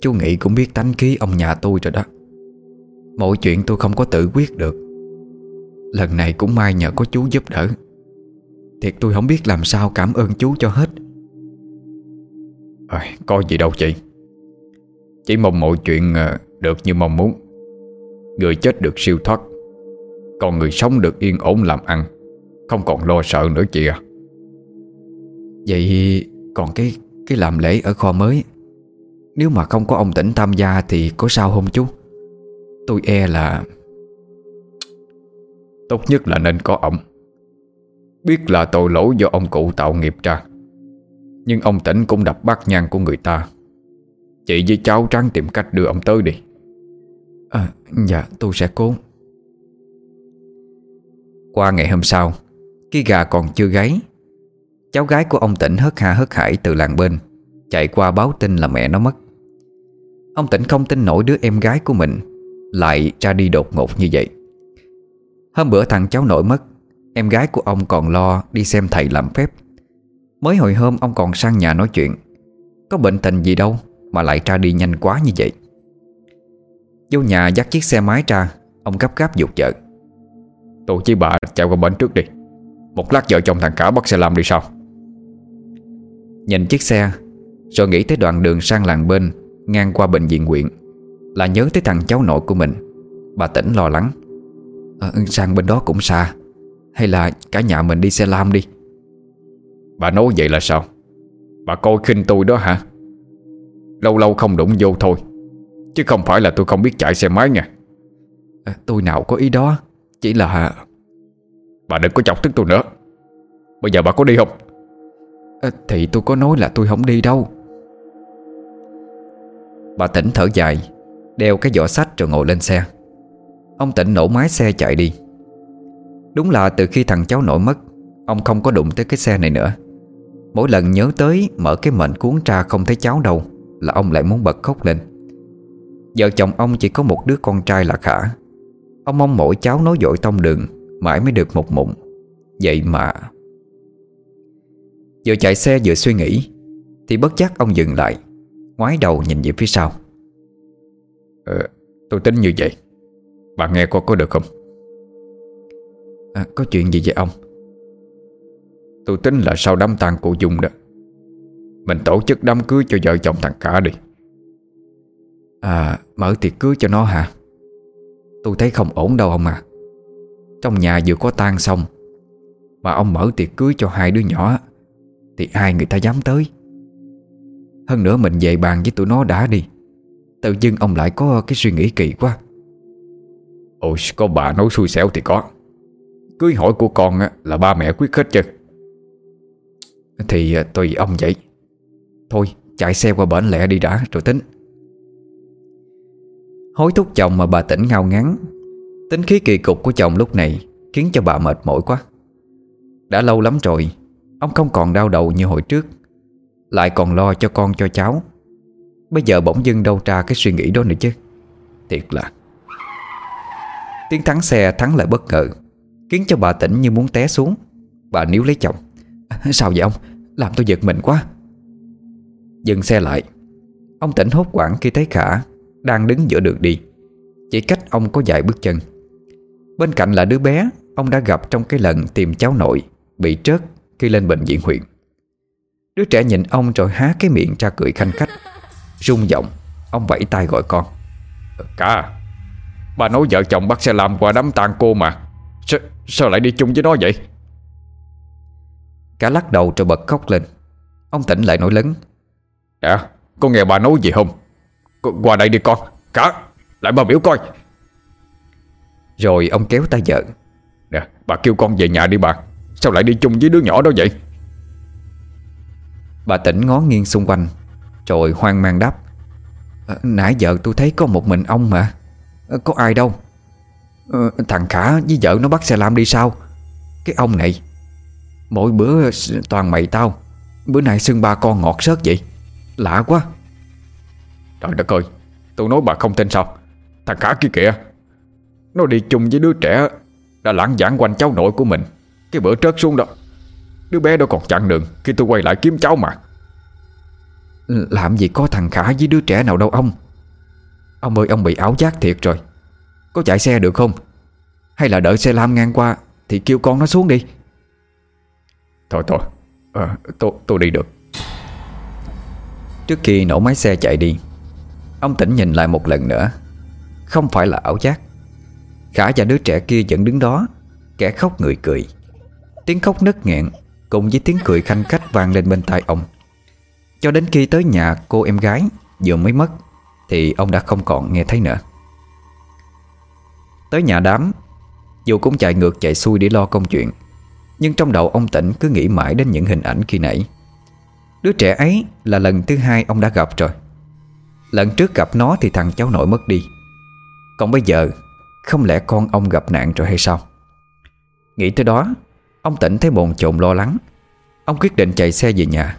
Chú Nghị cũng biết tánh khí ông nhà tôi rồi đó. Mọi chuyện tôi không có tự quyết được. Lần này cũng may nhờ có chú giúp đỡ. Thiệt tôi không biết làm sao cảm ơn chú cho hết. À, Có gì đâu chị. Chỉ mong mọi chuyện ờ, được như mong muốn. Người chết được siêu thoát Còn người sống được yên ổn làm ăn Không còn lo sợ nữa chị à. Vậy còn cái cái làm lễ ở kho mới nếu mà không có ông tỉnh tham gia Thì có sao không chú? Tôi e là Tốt nhất là nên có ông. Biết là tội lỗi do ông cụ tạo nghiệp ra. Nhưng ông tỉnh cũng đập bát nhang của người ta. Chị với cháu trắng tìm cách đưa ông tới đi. À, Dạ tôi sẽ cố. Qua ngày hôm sau Khi gà còn chưa gáy. Cháu gái của ông tỉnh hớt ha hớt hải từ làng bên Chạy qua báo tin là mẹ nó mất Ông tỉnh không tin nổi đứa em gái của mình Lại ra đi đột ngột như vậy. Hôm bữa thằng cháu nội mất Em gái của ông còn lo đi xem thầy làm phép. Mới hồi hôm ông còn sang nhà nói chuyện Có bệnh tình gì đâu Mà lại ra đi nhanh quá như vậy. Vô nhà dắt chiếc xe máy ra Ông gấp gáp dục vợ. Tôi với bà chạy qua bệnh trước đi. Một lát vợ chồng thằng cả bắt xe làm đi sao? Nhìn chiếc xe Rồi nghĩ tới đoạn đường sang làng bên Ngang qua bệnh viện huyện Là nhớ tới thằng cháu nội của mình. Bà tỉnh lo lắng. À, Sang bên đó cũng xa Hay là cả nhà mình đi xe lam đi? Bà nói vậy là sao? Bà coi khinh tôi đó hả? Lâu lâu không đụng vô thôi Chứ không phải là tôi không biết chạy xe máy nha. À, Tôi nào có ý đó Chỉ là Bà đừng có chọc tức tôi nữa. Bây giờ bà có đi không? À, Thì tôi có nói là tôi không đi đâu. Bà tỉnh thở dài, Đeo cái giỏ sách rồi ngồi lên xe. Ông tỉnh nổ máy xe chạy đi. Đúng là từ khi thằng cháu nội mất, Ông không có đụng tới cái xe này nữa. Mỗi lần nhớ tới Mở cái mệnh cuốn ra không thấy cháu đâu, Là ông lại muốn bật khóc lên. Vợ chồng ông chỉ có một đứa con trai là Khả. Ông mong mỗi cháu nói dội tông đường, Mãi mới được một mụn. Vậy mà Vừa chạy xe vừa suy nghĩ, Thì bất giác ông dừng lại. Ngoái đầu nhìn về phía sau. Ờ, Tôi tính như vậy. Bà nghe có có được không? À, Có chuyện gì vậy ông? Tôi tính là sau đám tang của Dung đó Mình tổ chức đám cưới cho vợ chồng thằng cả đi. À mở tiệc cưới cho nó hả? Tôi thấy không ổn đâu ông à. Trong nhà vừa có tang xong Mà ông mở tiệc cưới cho hai đứa nhỏ Thì ai người ta dám tới Hơn nữa mình về bàn với tụi nó đã đi. Tự dưng ông lại có cái suy nghĩ kỳ quá. Ôi có bà nói xui xẻo thì có. Cưới hỏi của con là ba mẹ quyết hết chứ. Thì à, tùy ông vậy. Thôi chạy xe qua bển lẹ đi đã rồi tính. Hối thúc chồng mà bà tỉnh ngao ngắn Tính khí kỳ cục của chồng lúc này Khiến cho bà mệt mỏi quá. Đã lâu lắm rồi Ông không còn đau đầu như hồi trước lại còn lo cho con cho cháu. Bây giờ bỗng dưng đâu ra cái suy nghĩ đó nữa chứ. Thiệt là. Tiếng thắng xe thắng lại bất ngờ, Khiến cho bà tỉnh như muốn té xuống. Bà níu lấy chồng. Sao vậy ông? Làm tôi giật mình quá. Dừng xe lại. Ông tỉnh hốt quảng khi thấy Khả Đang đứng giữa đường đi. Chỉ cách ông có vài bước chân. Bên cạnh là đứa bé Ông đã gặp trong cái lần tìm cháu nội Bị trớt khi lên bệnh viện huyện. Đứa trẻ nhìn ông rồi há cái miệng ra cười khanh khách. Rung giọng Ông vẫy tay gọi con. Cả Bà nói vợ chồng bắt xe làm qua đám tang cô mà. Sao, sao lại đi chung với nó vậy? Cả lắc đầu rồi bật khóc lên. Ông tỉnh lại nổi lớn. Dạ Con nghe bà nói gì không? Con, Qua đây đi con. Cả Lại bà biểu coi. Rồi ông kéo tay vợ. Nè bà kêu con về nhà đi bà. Sao lại đi chung với đứa nhỏ đó vậy Bà tỉnh ngó nghiêng xung quanh Rồi hoang mang đáp à, Nãy giờ tôi thấy có một mình ông mà. À, Có ai đâu. À, Thằng Khả với vợ nó bắt xe lam đi sao? Cái ông này Mỗi bữa toàn mày tao. Bữa nay xưng ba con ngọt sớt vậy. Lạ quá. Trời đất ơi Tôi nói bà không tin sao? Thằng Khả kia kìa. Nó đi chung với đứa trẻ Đã lãng giảng quanh cháu nội của mình. Cái bữa trớt xuống đó Đứa bé đó còn chặn đường Khi tôi quay lại kiếm cháu mà. Làm gì có thằng Khả với đứa trẻ nào đâu ông. Ông ơi ông bị ảo giác thiệt rồi. Có chạy xe được không? Hay là đợi xe lam ngang qua Thì kêu con nó xuống đi? Thôi thôi. À, tôi, tôi đi được. Trước khi nổ máy xe chạy đi Ông tỉnh nhìn lại một lần nữa. Không phải là ảo giác. Khả và đứa trẻ kia vẫn đứng đó Kẻ khóc người cười. Tiếng khóc nấc nghẹn Cùng với tiếng cười khanh khách vang lên bên tai ông. Cho đến khi tới nhà cô em gái, Vừa mới mất, Thì ông đã không còn nghe thấy nữa. Tới nhà đám, Dù cũng chạy ngược chạy xuôi để lo công chuyện, Nhưng trong đầu ông tỉnh cứ nghĩ mãi đến những hình ảnh khi nãy. Đứa trẻ ấy là lần thứ hai ông đã gặp rồi. Lần trước gặp nó thì thằng cháu nội mất đi. Còn bây giờ, Không lẽ con ông gặp nạn rồi hay sao? Nghĩ tới đó Ông tỉnh thấy bồn chồn lo lắng. Ông quyết định chạy xe về nhà.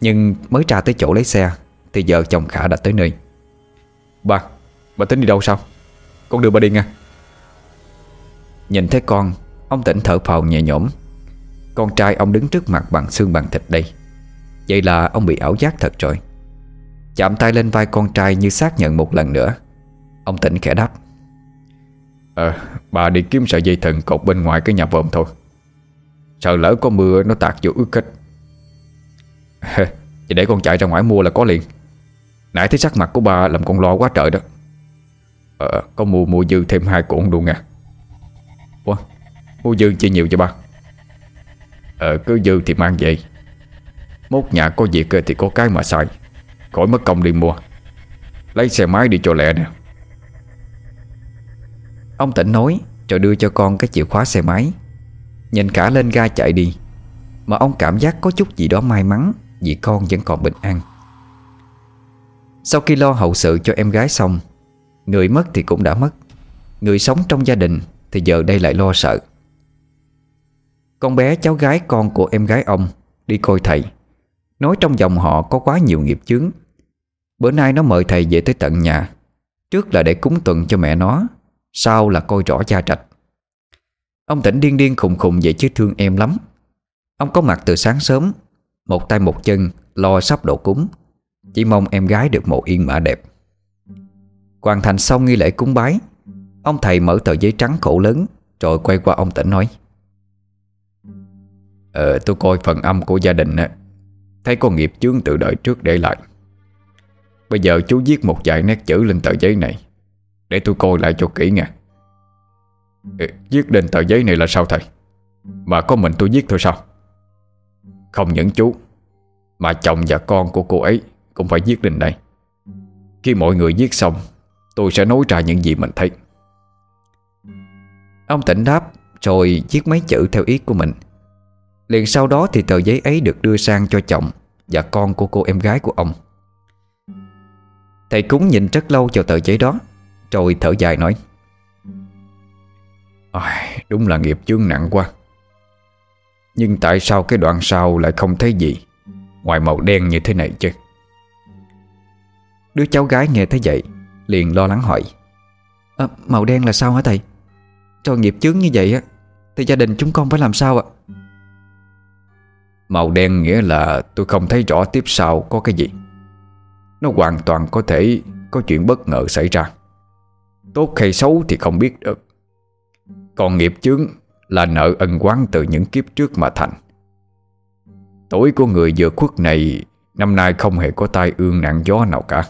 Nhưng mới ra tới chỗ lấy xe Thì vợ chồng Khả đã tới nơi. Bà, bà tính đi đâu sao? Con đưa bà đi nha. Nhìn thấy con Ông tỉnh thở phào nhẹ nhõm. Con trai ông đứng trước mặt bằng xương bằng thịt đây. Vậy là ông bị ảo giác thật rồi. Chạm tay lên vai con trai như xác nhận một lần nữa. Ông tỉnh khẽ đáp. Ờ, bà đi kiếm sợi dây thần cột bên ngoài cái nhà vòm thôi. Sợ lỡ có mưa nó tạt vô ướt hết Vậy để con chạy ra ngoài mua là có liền. Nãy thấy sắc mặt của bà làm con lo quá trời đó. Ờ, con mua mua dư thêm hai cuộn luôn nha. Ủa, mua dư chi nhiều cho ba? Ờ, cứ dư thì mang về. Mốt nhà có việc thì có cái mà xài. Khỏi mất công đi mua. Lấy xe máy đi cho lẹ nè. Ông tỉnh nói Rồi đưa cho con cái chìa khóa xe máy. Nhìn cả lên ga chạy đi. Mà ông cảm giác có chút gì đó may mắn, Vì con vẫn còn bình an. Sau khi lo hậu sự cho em gái xong, Người mất thì cũng đã mất. Người sống trong gia đình Thì giờ đây lại lo sợ. Con bé cháu gái con của em gái ông Đi coi thầy. Nói trong dòng họ có quá nhiều nghiệp chướng. Bữa nay nó mời thầy về tới tận nhà. Trước là để cúng tuần cho mẹ nó, Sau là coi rõ gia trạch. Ông tỉnh điên điên khùng khùng vậy chứ thương em lắm. Ông có mặt từ sáng sớm, Một tay một chân Lo sắp độ cúng, Chỉ mong em gái được một yên mã đẹp. Hoàn thành xong nghi lễ cúng bái, Ông thầy mở tờ giấy trắng khổ lớn Rồi quay qua ông tỉnh nói. Ờ tôi coi phần âm của gia đình á, Thấy có nghiệp chướng từ đời trước để lại. Bây giờ chú viết một vài nét chữ lên tờ giấy này, Để tôi coi lại cho kỹ nha. Viết lên tờ giấy này là sao thầy? Mà có mình tôi viết thôi sao? Không những chú, Mà chồng và con của cô ấy Cũng phải viết lên đây. Khi mọi người viết xong, Tôi sẽ nói ra những gì mình thấy. Ông tỉnh đáp Rồi viết mấy chữ theo ý của mình. Liền sau đó thì tờ giấy ấy được đưa sang cho chồng Và con của cô em gái của ông. Thầy cúng nhìn rất lâu cho tờ giấy đó, Rồi thở dài nói Ai, Đúng là nghiệp chướng nặng quá. Nhưng tại sao cái đoạn sau lại không thấy gì? Ngoài màu đen như thế này chứ. Đứa cháu gái nghe thấy vậy Liền lo lắng hỏi. À, Màu đen là sao hả thầy? Cho nghiệp chướng như vậy á Thì gia đình chúng con phải làm sao ạ? Màu đen nghĩa là tôi không thấy rõ tiếp sau có cái gì. Nó hoàn toàn có thể có chuyện bất ngờ xảy ra. Tốt hay xấu thì không biết được Còn nghiệp chướng là nợ ân quán từ những kiếp trước mà thành. Tuổi của người vừa khuất này Năm nay không hề có tai ương nạn gió nào cả.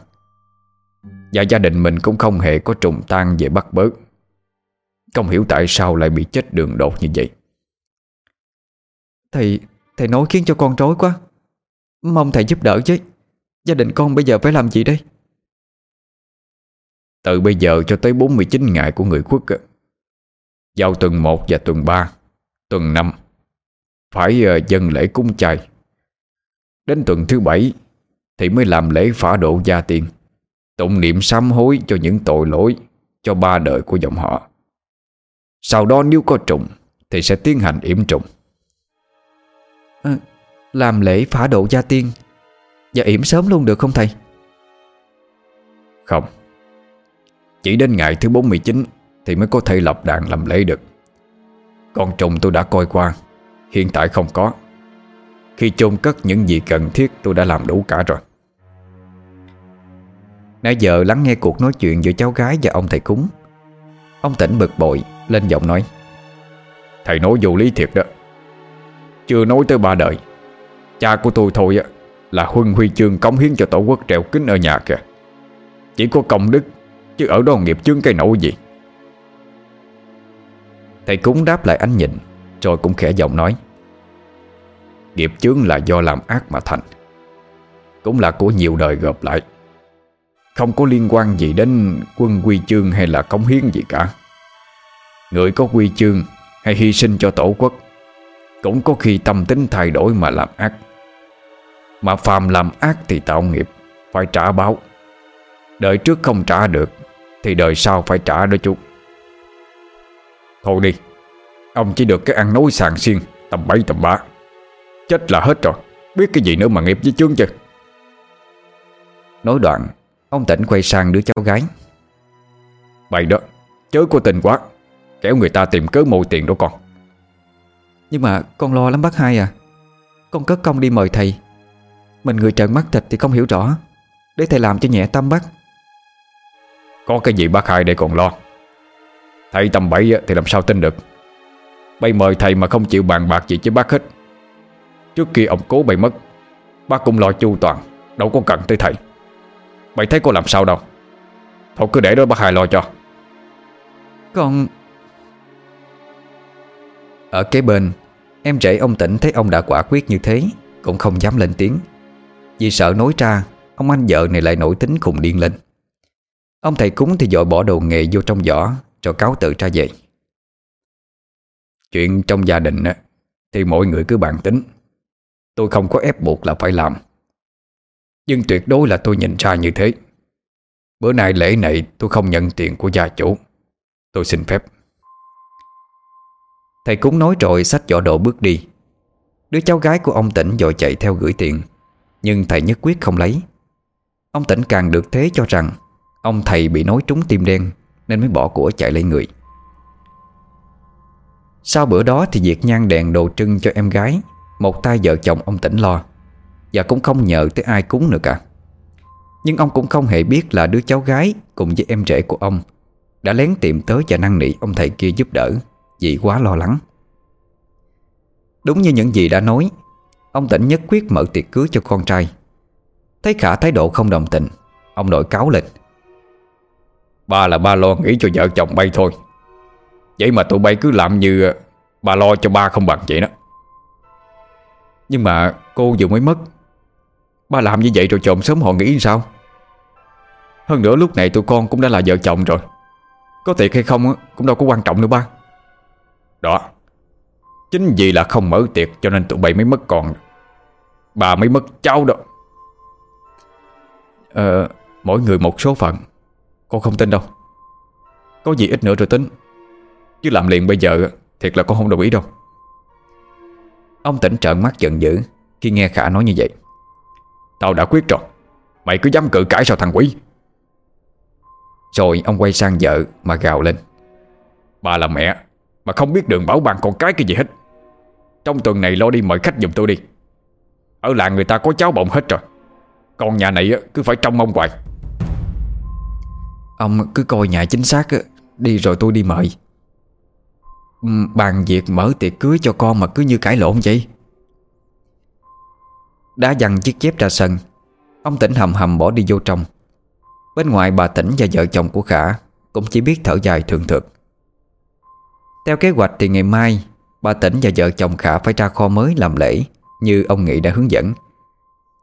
Và gia đình mình cũng không hề có trùng tan về bắt bớ Không hiểu tại sao lại bị chết đường đột như vậy. Thầy Thầy nói khiến cho con rối quá. Mong thầy giúp đỡ chứ. Gia đình con bây giờ phải làm gì đây? Từ bây giờ cho tới 49 ngày của người khuất Vào tuần 1 và tuần 3 Tuần 5 Phải ờ, dân lễ cúng chay Đến tuần thứ bảy Thì mới làm lễ phả độ gia tiên Tụng niệm sám hối cho những tội lỗi Cho ba đời của dòng họ. Sau đó nếu có trùng Thì sẽ tiến hành yểm trùng. À, Làm lễ phả độ gia tiên Và yểm sớm luôn được không thầy? Không. Chỉ đến ngày thứ 49 thì mới có thể lập đàn làm lễ được. Con trùng tôi đã coi qua, Hiện tại không có. Khi chôn cất những gì cần thiết, tôi đã làm đủ cả rồi. Nãy giờ lắng nghe cuộc nói chuyện giữa cháu gái và ông thầy cúng. Ông tỉnh bực bội, Lên giọng nói. Thầy nói vô lý thiệt đó. Chưa nói tới ba đời. Cha của tôi thôi á, Là huân huy chương cống hiến cho tổ quốc treo kính ở nhà kìa. Chỉ có công đức, Chứ ở đó nghiệp chướng cây nổ gì? Thầy cúng đáp lại anh nhịn Rồi cũng khẽ giọng nói. Nghiệp chướng là do làm ác mà thành, Cũng là của nhiều đời gộp lại. Không có liên quan gì đến quân quy chương hay là cống hiến gì cả. Người có quy chương hay hy sinh cho tổ quốc, cũng có khi tâm tính thay đổi mà làm ác. Mà phàm làm ác thì tạo nghiệp, Phải trả báo. Đời trước không trả được, Thì đời sau phải trả đó chút Thôi đi. Ông chỉ được cái ăn nói sàng xiên Tầm bậy tầm bạ. Chết là hết rồi. Biết cái gì nữa mà nghiệp với chướng chứ? Nói đoạn Ông tỉnh quay sang đứa cháu gái. Bày đó Chớ có tình quá. Kéo người ta tìm cớ mồi tiền đó con. Nhưng mà con lo lắm bác hai à. Con cất công đi mời thầy. Mình người trợn mắt thịt thì không hiểu rõ. Để thầy làm cho nhẹ tâm bác. Có cái gì bác hai để còn lo Thầy tầm bậy thì làm sao tin được? Bây mời thầy mà không chịu bàn bạc gì chứ bác hết. Trước kia ông cố bày mất, Bác cũng lo chu toàn, Đâu có cần tới thầy. Bày thấy cô làm sao đâu. Thôi cứ để đó bác hai lo cho. Con Ở kế bên, Em rể ông tỉnh thấy ông đã quả quyết như thế, Cũng không dám lên tiếng. Vì sợ nói ra, Ông anh vợ này lại nổi tính khùng điên lên. Ông thầy cúng thì dội bỏ đồ nghề vô trong giỏ rồi cáo tự ra về. Chuyện trong gia đình á, Thì mọi người cứ bàn tính. Tôi không có ép buộc là phải làm. Nhưng tuyệt đối là tôi nhìn ra như thế. Bữa nay lễ này tôi không nhận tiền của gia chủ. Tôi xin phép. Thầy cúng nói rồi sách giỏ đồ bước đi. Đứa cháu gái của ông tỉnh dội chạy theo gửi tiền, Nhưng thầy nhất quyết không lấy. Ông tỉnh càng được thế cho rằng Ông thầy bị nói trúng tim đen. Nên mới bỏ của chạy lấy người. Sau bữa đó thì việc nhang đèn đồ trưng cho em gái, Một tay vợ chồng ông tỉnh lo, Và cũng không nhờ tới ai cúng nữa cả. Nhưng ông cũng không hề biết là đứa cháu gái Cùng với em rể của ông Đã lén tìm tới và năn nỉ ông thầy kia giúp đỡ Vì quá lo lắng. Đúng như những gì đã nói, Ông tỉnh nhất quyết mở tiệc cưới cho con trai. Thấy khả thái độ không đồng tình, Ông nội cáo lên Ba là ba lo nghĩ cho vợ chồng bay thôi. Vậy mà tụi bay cứ làm như ờ, Ba Bà lo cho ba không bằng vậy đó. Nhưng mà cô vừa mới mất, Ba làm như vậy rồi chồng sớm họ nghĩ sao? Hơn nữa lúc này tụi con cũng đã là vợ chồng rồi. Có tiệc hay không cũng đâu có quan trọng nữa ba. Đó, Chính vì là không mở tiệc cho nên tụi bay mới mất con. Bà mới mất cháu đó. Ờ Mỗi người một số phận. Con không tin đâu. Có gì ít nữa rồi tính. Chứ làm liền bây giờ, Thiệt là con không đồng ý đâu. Ông tỉnh trợn mắt giận dữ Khi nghe Khả nói như vậy. Tao đã quyết rồi. Mày cứ dám cự cãi sao thằng quỷ? Rồi ông quay sang vợ mà gào lên. Bà là mẹ, Mà không biết đường bảo ban con cái cái gì hết. Trong tuần này lo đi mời khách giùm tôi đi. Ở làng người ta có cháu bọng hết rồi. Còn nhà này cứ phải trông mong hoài. Ông cứ coi nhà chính xác Đi rồi tôi đi mời. Bàn việc mở tiệc cưới cho con mà cứ như cãi lộn vậy. Đã dằn chiếc dép ra sân. Ông tỉnh hầm hầm bỏ đi vô trong. Bên ngoài bà tỉnh và vợ chồng của Khả Cũng chỉ biết thở dài thường thực Theo kế hoạch thì ngày mai, Bà tỉnh và vợ chồng Khả phải ra kho mới làm lễ, Như ông Nghị đã hướng dẫn.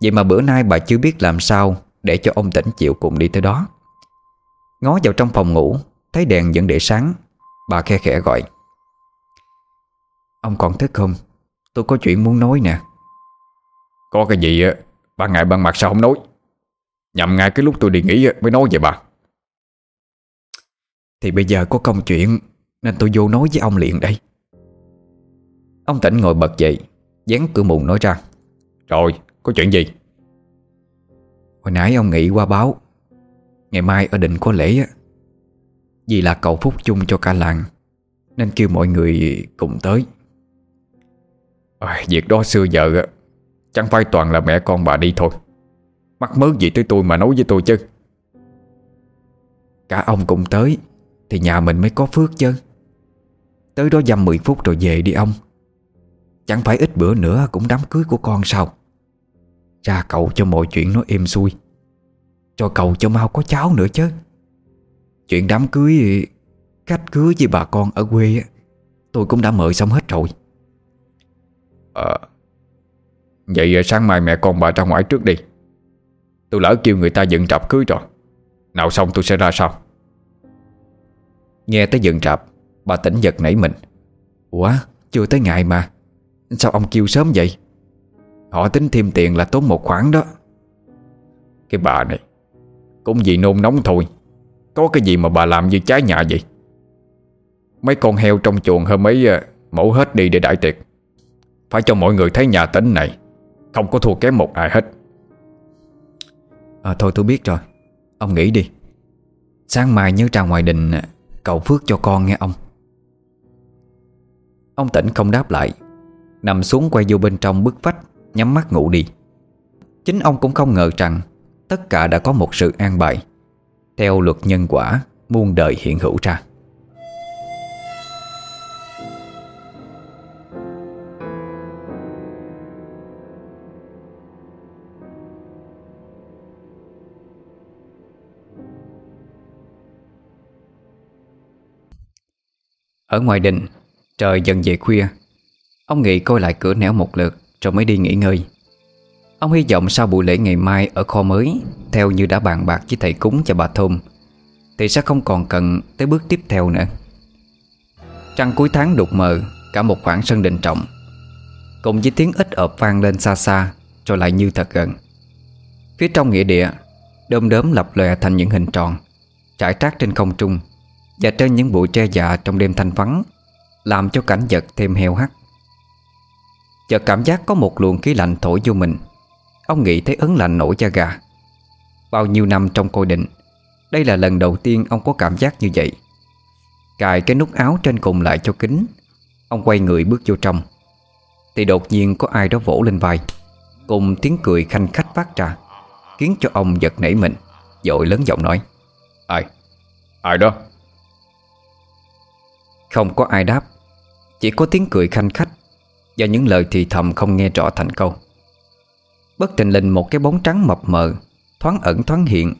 Vậy mà bữa nay bà chưa biết làm sao Để cho ông tỉnh chịu cùng đi tới đó. Ngó vào trong phòng ngủ Thấy đèn vẫn để sáng Bà khe khẽ gọi. Ông còn thức không? Tôi có chuyện muốn nói nè. Có cái gì á Ban ngày ban mặt sao không nói? Nhằm ngay cái lúc tôi đi nghỉ mới nói vậy bà. Thì bây giờ có công chuyện Nên tôi vô nói với ông liền đây. Ông tỉnh ngồi bật dậy Dán cửa mùng nói ra. Rồi có chuyện gì? Hồi nãy ông nghĩ qua báo Ngày mai ở định có lễ á. Vì là cầu phúc chung cho cả làng Nên kêu mọi người cùng tới. À, Việc đó xưa giờ Chẳng phải toàn là mẹ con bà đi thôi. Mắc mớ gì tới tôi mà nói với tôi chứ. Cả ông cùng tới Thì nhà mình mới có phước chứ. Tới đó dăm 10 phút rồi về đi ông. Chẳng phải ít bữa nữa cũng đám cưới của con sao. Ra cậu cho mọi chuyện nó êm xuôi. Cho cầu cho mau có cháu nữa chứ. Chuyện đám cưới Khách cưới với bà con ở quê Tôi cũng đã mời xong hết rồi. Ờ Vậy sáng mai mẹ con bà ra ngoài trước đi. Tôi lỡ kêu người ta dựng trạp cưới rồi. Nào xong tôi sẽ ra sau. Nghe tới dựng trạp Bà tỉnh giật nảy mình. Ủa chưa tới ngày mà. Sao ông kêu sớm vậy? Họ tính thêm tiền là tốn một khoản đó. Cái bà này cũng vì nôn nóng thôi. Có cái gì mà bà làm như trái nhà vậy? Mấy con heo trong chuồng hôm ấy à, mẫu hết đi để đại tiệc. Phải cho mọi người thấy nhà tỉnh này. Không có thua kém một ai hết. À thôi tôi biết rồi. Ông nghĩ đi. Sáng mai nhớ ra ngoài đình à, Cầu phước cho con nghe ông. Ông tỉnh không đáp lại. Nằm xuống quay vô bên trong bức vách, Nhắm mắt ngủ đi. Chính ông cũng không ngờ rằng Tất cả đã có một sự an bài. Theo luật nhân quả, Muôn đời hiện hữu ra. Ở ngoài đình, Trời dần về khuya. Ông Nghị coi lại cửa nẻo một lượt, Rồi mới đi nghỉ ngơi. Ông hy vọng sau buổi lễ ngày mai ở kho mới, Theo như đã bàn bạc với thầy cúng cho bà Thôm Thì sẽ không còn cần tới bước tiếp theo nữa. Trăng cuối tháng đục mờ, Cả một khoảng sân đình trọng, Cùng với tiếng ít ợp vang lên xa xa, Rồi lại như thật gần. Phía trong nghĩa địa, Đom đớm lập lòe thành những hình tròn, Trải trác trên không trung, Và trên những bụi tre già trong đêm thanh vắng, Làm cho cảnh vật thêm heo hắt. Chợt cảm giác có một luồng khí lạnh thổi vô mình. Ông nghĩ thấy ấn lạnh nổi da gà Bao nhiêu năm trong côi định, Đây là lần đầu tiên ông có cảm giác như vậy Cài cái nút áo trên cùng lại cho kính, Ông quay người bước vô trong Thì đột nhiên có ai đó vỗ lên vai, Cùng tiếng cười khanh khách phát ra, Khiến cho ông giật nảy mình, Dội lớn giọng nói, Ai? Ai đó? Không có ai đáp, Chỉ có tiếng cười khanh khách Và những lời thì thầm không nghe rõ thành câu Bất tình lình một cái bóng trắng mập mờ Thoáng ẩn thoáng hiện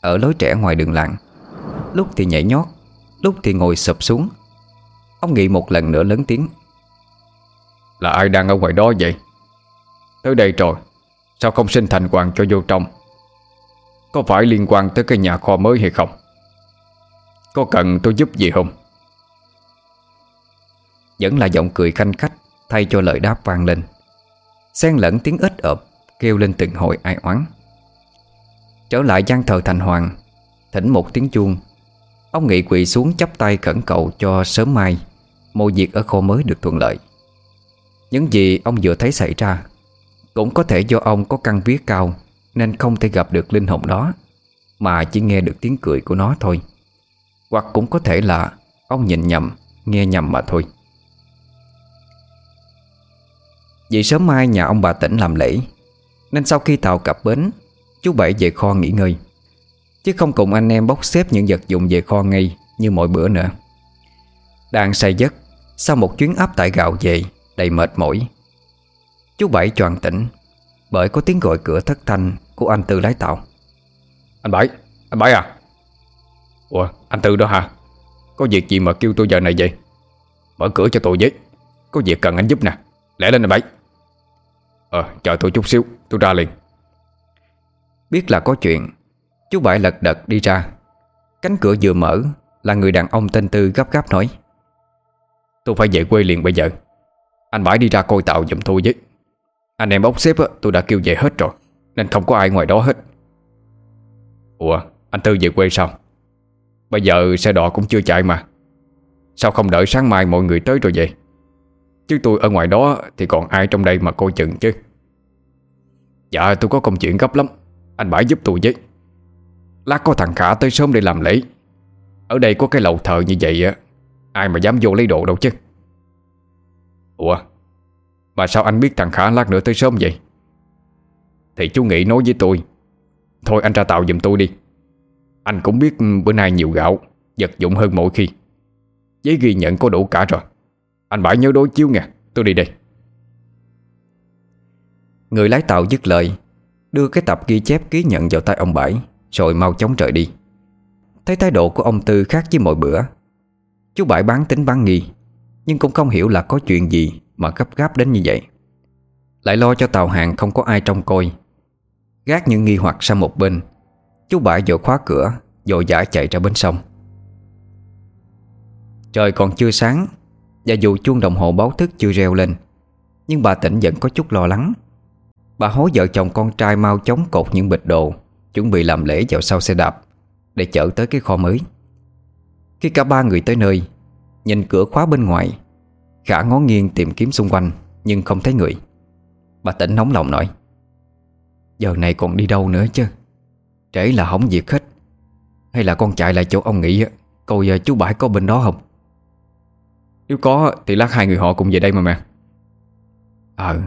Ở lối trẻ ngoài đường làng. Lúc thì nhảy nhót Lúc thì ngồi sập xuống. Ông nghĩ một lần nữa lớn tiếng. Là ai đang ở ngoài đó vậy? Tới đây rồi Sao không xin thành hoàng cho vô trong? Có phải liên quan tới cái nhà kho mới hay không? Có cần tôi giúp gì không? Vẫn là giọng cười khanh khách Thay cho lời đáp vang lên. Xen lẫn tiếng ếch ợp Kêu lên từng hồi ai oán. Trở lại gian thờ thành hoàng Thỉnh một tiếng chuông. Ông Nghị quỳ xuống chắp tay khẩn cầu cho sớm mai Mô việc ở kho mới được thuận lợi. Những gì ông vừa thấy xảy ra Cũng có thể do ông có căn vía cao Nên không thể gặp được linh hồn đó Mà chỉ nghe được tiếng cười của nó thôi. Hoặc cũng có thể là Ông nhìn nhầm, nghe nhầm mà thôi. Vì sớm mai nhà ông bà tỉnh làm lễ. Nên sau khi tàu cập bến Chú Bảy về kho nghỉ ngơi. Chứ không cùng anh em bốc xếp những vật dụng về kho ngay Như mọi bữa nữa. Đang say giấc Sau một chuyến áp tải gạo về Đầy mệt mỏi Chú Bảy choàng tỉnh Bởi có tiếng gọi cửa thất thanh Của anh Tư lái tàu. Anh Bảy, anh Bảy à? Ủa, anh Tư đó hả? Có việc gì mà kêu tôi giờ này vậy? Mở cửa cho tôi với. Có việc cần anh giúp nè. Lẽ lên anh Bảy. Ờ, chờ tôi chút xíu, tôi ra liền. Biết là có chuyện Chú Bảy lật đật đi ra. Cánh cửa vừa mở Là người đàn ông tên Tư gấp gáp nói. Tôi phải về quê liền bây giờ. Anh Bảy đi ra coi tạo giùm tôi với. Anh em bốc xếp tôi đã kêu về hết rồi Nên không có ai ngoài đó hết. Ủa anh Tư về quê sao? Bây giờ xe đò cũng chưa chạy mà. Sao không đợi sáng mai mọi người tới rồi vậy Chứ tôi ở ngoài đó Thì còn ai trong đây mà coi chừng chứ? Dạ tôi có công chuyện gấp lắm. Anh bãi giúp tôi với. Lát có thằng Khả tới sớm để làm lễ. Ở đây có cái lầu thờ như vậy á, Ai mà dám vô lấy đồ đâu chứ? Ủa, Mà sao anh biết thằng Khả lát nữa tới sớm vậy? Thì chú Nghị nói với tôi. Thôi anh ra tạo giùm tôi đi. Anh cũng biết bữa nay nhiều gạo, Vật dụng hơn mỗi khi. Giấy ghi nhận có đủ cả rồi. Anh Bảy nhớ đối chiếu nha Tôi đi đây. Người lái tàu dứt lời, Đưa cái tập ghi chép ký nhận vào tay ông Bảy, Rồi mau chóng rời đi. Thấy thái độ của ông Tư khác với mọi bữa. Chú Bảy bán tính bán nghi, Nhưng cũng không hiểu là có chuyện gì Mà gấp gáp đến như vậy. Lại lo cho tàu hàng không có ai trông coi. Gác những nghi hoặc sang một bên, Chú Bảy vội khóa cửa, Vội vã chạy ra bên sông. Trời còn chưa sáng và dù chuông đồng hồ báo thức chưa reo lên, Nhưng bà tỉnh vẫn có chút lo lắng. Bà hối vợ chồng con trai mau chóng cột những bịch đồ, Chuẩn bị làm lễ vào sau xe đạp, Để chở tới cái kho mới. Khi cả ba người tới nơi, Nhìn cửa khóa bên ngoài Khả ngó nghiêng tìm kiếm xung quanh, Nhưng không thấy người. Bà tỉnh nóng lòng nói, Giờ này còn đi đâu nữa chứ? Trễ là hỏng việc hết. Hay là con chạy lại chỗ ông nghỉ Coi à, chú Bãi có bên đó không? Nếu có thì lát hai người họ cùng về đây mà mẹ. Ờ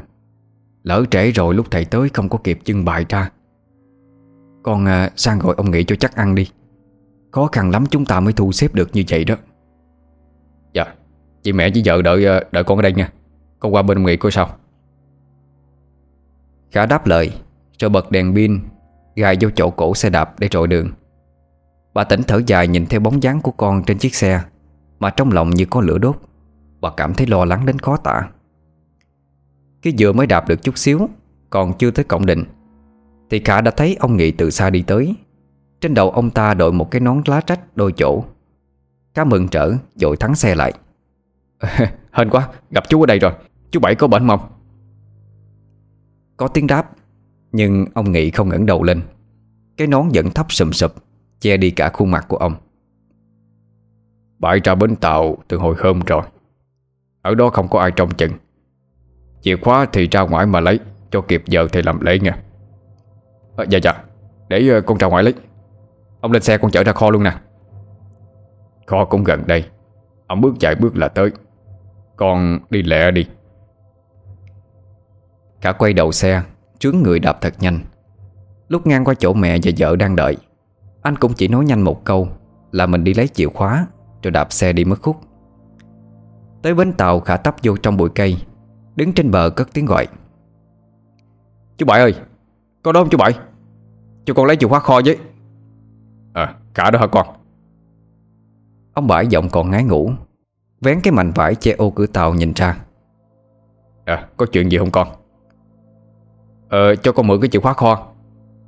Lỡ trễ rồi lúc thầy tới không có kịp trưng bày ra. Con à, sang gọi ông nghỉ cho chắc ăn đi. Khó khăn lắm chúng ta mới thu xếp được như vậy đó. Dạ Chị mẹ với vợ đợi ờ, đợi con ở đây nha. Con qua bên ông Nghị coi sao. Khả đáp lời Rồi bật đèn pin Gài vô chỗ cổ xe đạp để trội đường. Bà tỉnh thở dài nhìn theo bóng dáng của con trên chiếc xe mà trong lòng như có lửa đốt Bà cảm thấy lo lắng đến khó tả. Khi vừa mới đạp được chút xíu, Còn chưa tới cổng định, Thì Khả đã thấy ông Nghị từ xa đi tới. Trên đầu ông ta đội một cái nón lá trách đôi chỗ. Khá mừng trở, Dội thắng xe lại. Hên quá, gặp chú ở đây rồi, Chú Bảy có bệnh không? Có tiếng đáp, Nhưng ông Nghị không ngẩng đầu lên. Cái nón vẫn thấp sùm sụp, Che đi cả khuôn mặt của ông. Bãi ra bến tàu từ hồi hôm rồi. Ở đó không có ai trông chừng. Chìa khóa thì ra ngoài mà lấy Cho kịp giờ thì làm lễ nha. À, Dạ dạ. Để ờ, con ra ngoài lấy. Ông lên xe con chở ra kho luôn nè. Kho cũng gần đây. Ông bước chạy bước là tới. Con đi lẹ đi. Cả quay đầu xe Trướng người đạp thật nhanh. Lúc ngang qua chỗ mẹ và vợ đang đợi Anh cũng chỉ nói nhanh một câu Là mình đi lấy chìa khóa. Rồi đạp xe đi mất khúc. Tới bến tàu khả tấp vô trong bụi cây Đứng trên bờ cất tiếng gọi. Chú Bảy ơi Có đó không chú Bảy. Cho con lấy chìa khóa kho với. À cả đó hả con? Ông Bảy giọng còn ngái ngủ Vén cái mảnh vải che ô cửa tàu nhìn ra. À có chuyện gì không con? Ờ cho con mượn cái chìa khóa kho.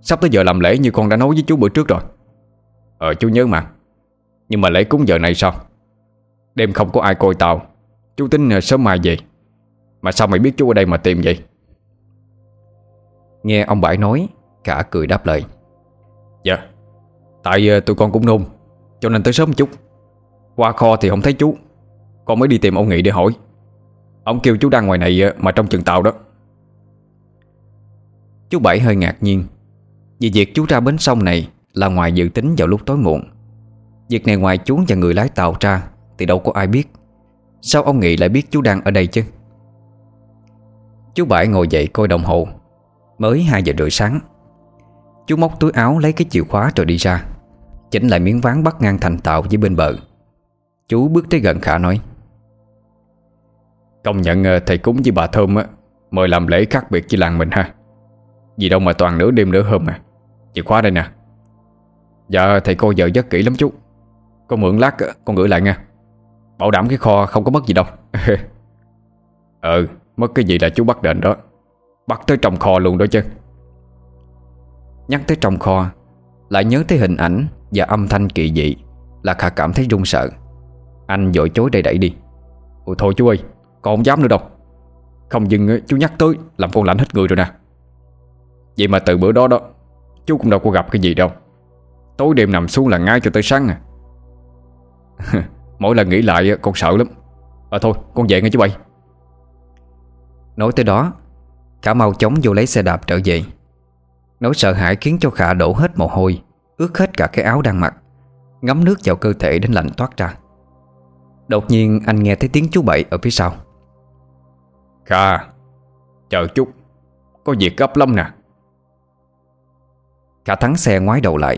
Sắp tới giờ làm lễ như con đã nói với chú bữa trước rồi. Ờ chú nhớ mà Nhưng mà lễ cúng giờ này sao? Đêm không có ai coi tàu Chú tính ờ, sớm mai về. Mà sao mày biết chú ở đây mà tìm vậy? Nghe ông Bảy nói Cả cười đáp lời. Dạ. Tại uh, tụi con cũng nôn Cho nên tới sớm một chút. Qua kho thì không thấy chú. Con mới đi tìm ông Nghị để hỏi. Ông kêu chú đang ngoài này uh, mà trong chừng tàu đó. Chú Bảy hơi ngạc nhiên. Vì việc chú ra bến sông này Là ngoài dự tính vào lúc tối muộn Việc này ngoài chú và người lái tàu ra Thì đâu có ai biết. Sao ông Nghị lại biết chú đang ở đây chứ? Chú Bảy ngồi dậy coi đồng hồ. Mới 2 giờ rưỡi sáng. Chú móc túi áo lấy cái chìa khóa rồi đi ra. Chỉnh lại miếng ván bắt ngang thành tạo với bên bờ. Chú bước tới gần Khả nói. Công nhận ờ, thầy cúng với bà Thơm á, Mời làm lễ khác biệt với làng mình ha. Vì đâu mà toàn nửa đêm nửa hôm à. Chìa khóa đây nè. Dạ thầy cô giờ rất kỹ lắm chú. Con mượn lát, con gửi lại nha. Bảo đảm cái kho không có mất gì đâu. Ừ Mất cái gì là chú bắt đền đó. Bắt tới trong kho luôn đó chứ. Nhắc tới trong kho, Lại nhớ tới hình ảnh Và âm thanh kỳ dị Là Khả cảm thấy run sợ. Anh dội chối đầy đẩy đi. Ôi thôi chú ơi, Con không dám nữa đâu. Không dừng, chú nhắc tới, Làm con lạnh hết người rồi nè. Vậy mà từ bữa đó đó, Chú cũng đâu có gặp cái gì đâu. Tối đêm nằm xuống là ngay cho tới sáng à. Mỗi lần nghĩ lại con sợ lắm. À thôi con về nghe chú bay Nói tới đó Khả mau chóng vô lấy xe đạp trở về. Nỗi sợ hãi khiến cho Khả đổ hết mồ hôi Ướt hết cả cái áo đang mặc Ngấm nước vào cơ thể đến lạnh toát ra. Đột nhiên anh nghe thấy tiếng chú Bảy ở phía sau. Khả Chờ chút. Có việc gấp lắm nè. Khả thắng xe ngoái đầu lại.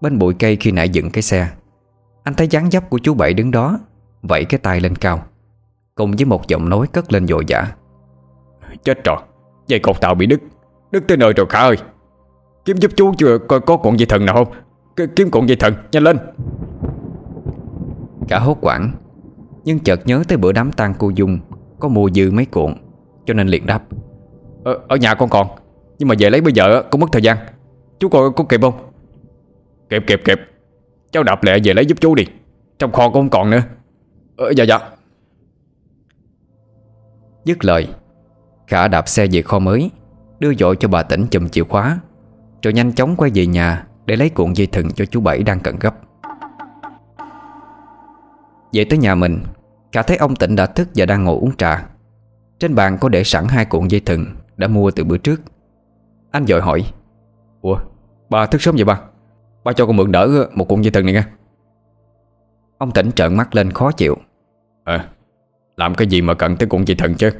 Bên bụi cây khi nãy dựng cái xe Anh thấy dáng dấp của chú Bảy đứng đó Vẫy cái tay lên cao Cùng với một giọng nói cất lên dội dã. Chết rồi Dây cột tàu bị đứt Đứt tới nơi rồi Khả ơi. Kiếm giúp chú chưa coi có cuộn dây thần nào không? Kiếm cuộn dây thần nhanh lên. Cả hốt quảng Nhưng chợt nhớ tới bữa đám tang cô Dung Có mua dư mấy cuộn Cho nên liền đáp. Ở, ở nhà con còn Nhưng mà về lấy bây giờ cũng mất thời gian. Chú coi có kịp không? Kịp kịp kịp Cháu đạp lẹ về lấy giúp chú đi. Trong kho cũng không còn nữa. Ờ, Dạ dạ. Dứt lời Khả đạp xe về kho mới Đưa dội cho bà tỉnh chùm chìa khóa Rồi nhanh chóng quay về nhà Để lấy cuộn dây thừng cho chú Bảy đang cần gấp. Về tới nhà mình Khả thấy ông tỉnh đã thức và đang ngồi uống trà. Trên bàn có để sẵn hai cuộn dây thừng Đã mua từ bữa trước. Anh dội hỏi Ủa bà thức sớm vậy ba Ba cho con mượn đỡ một cuộn dây thừng này nha. Ông Tịnh trợn mắt lên khó chịu. À Làm cái gì mà cần tới cuộn dây thừng chứ?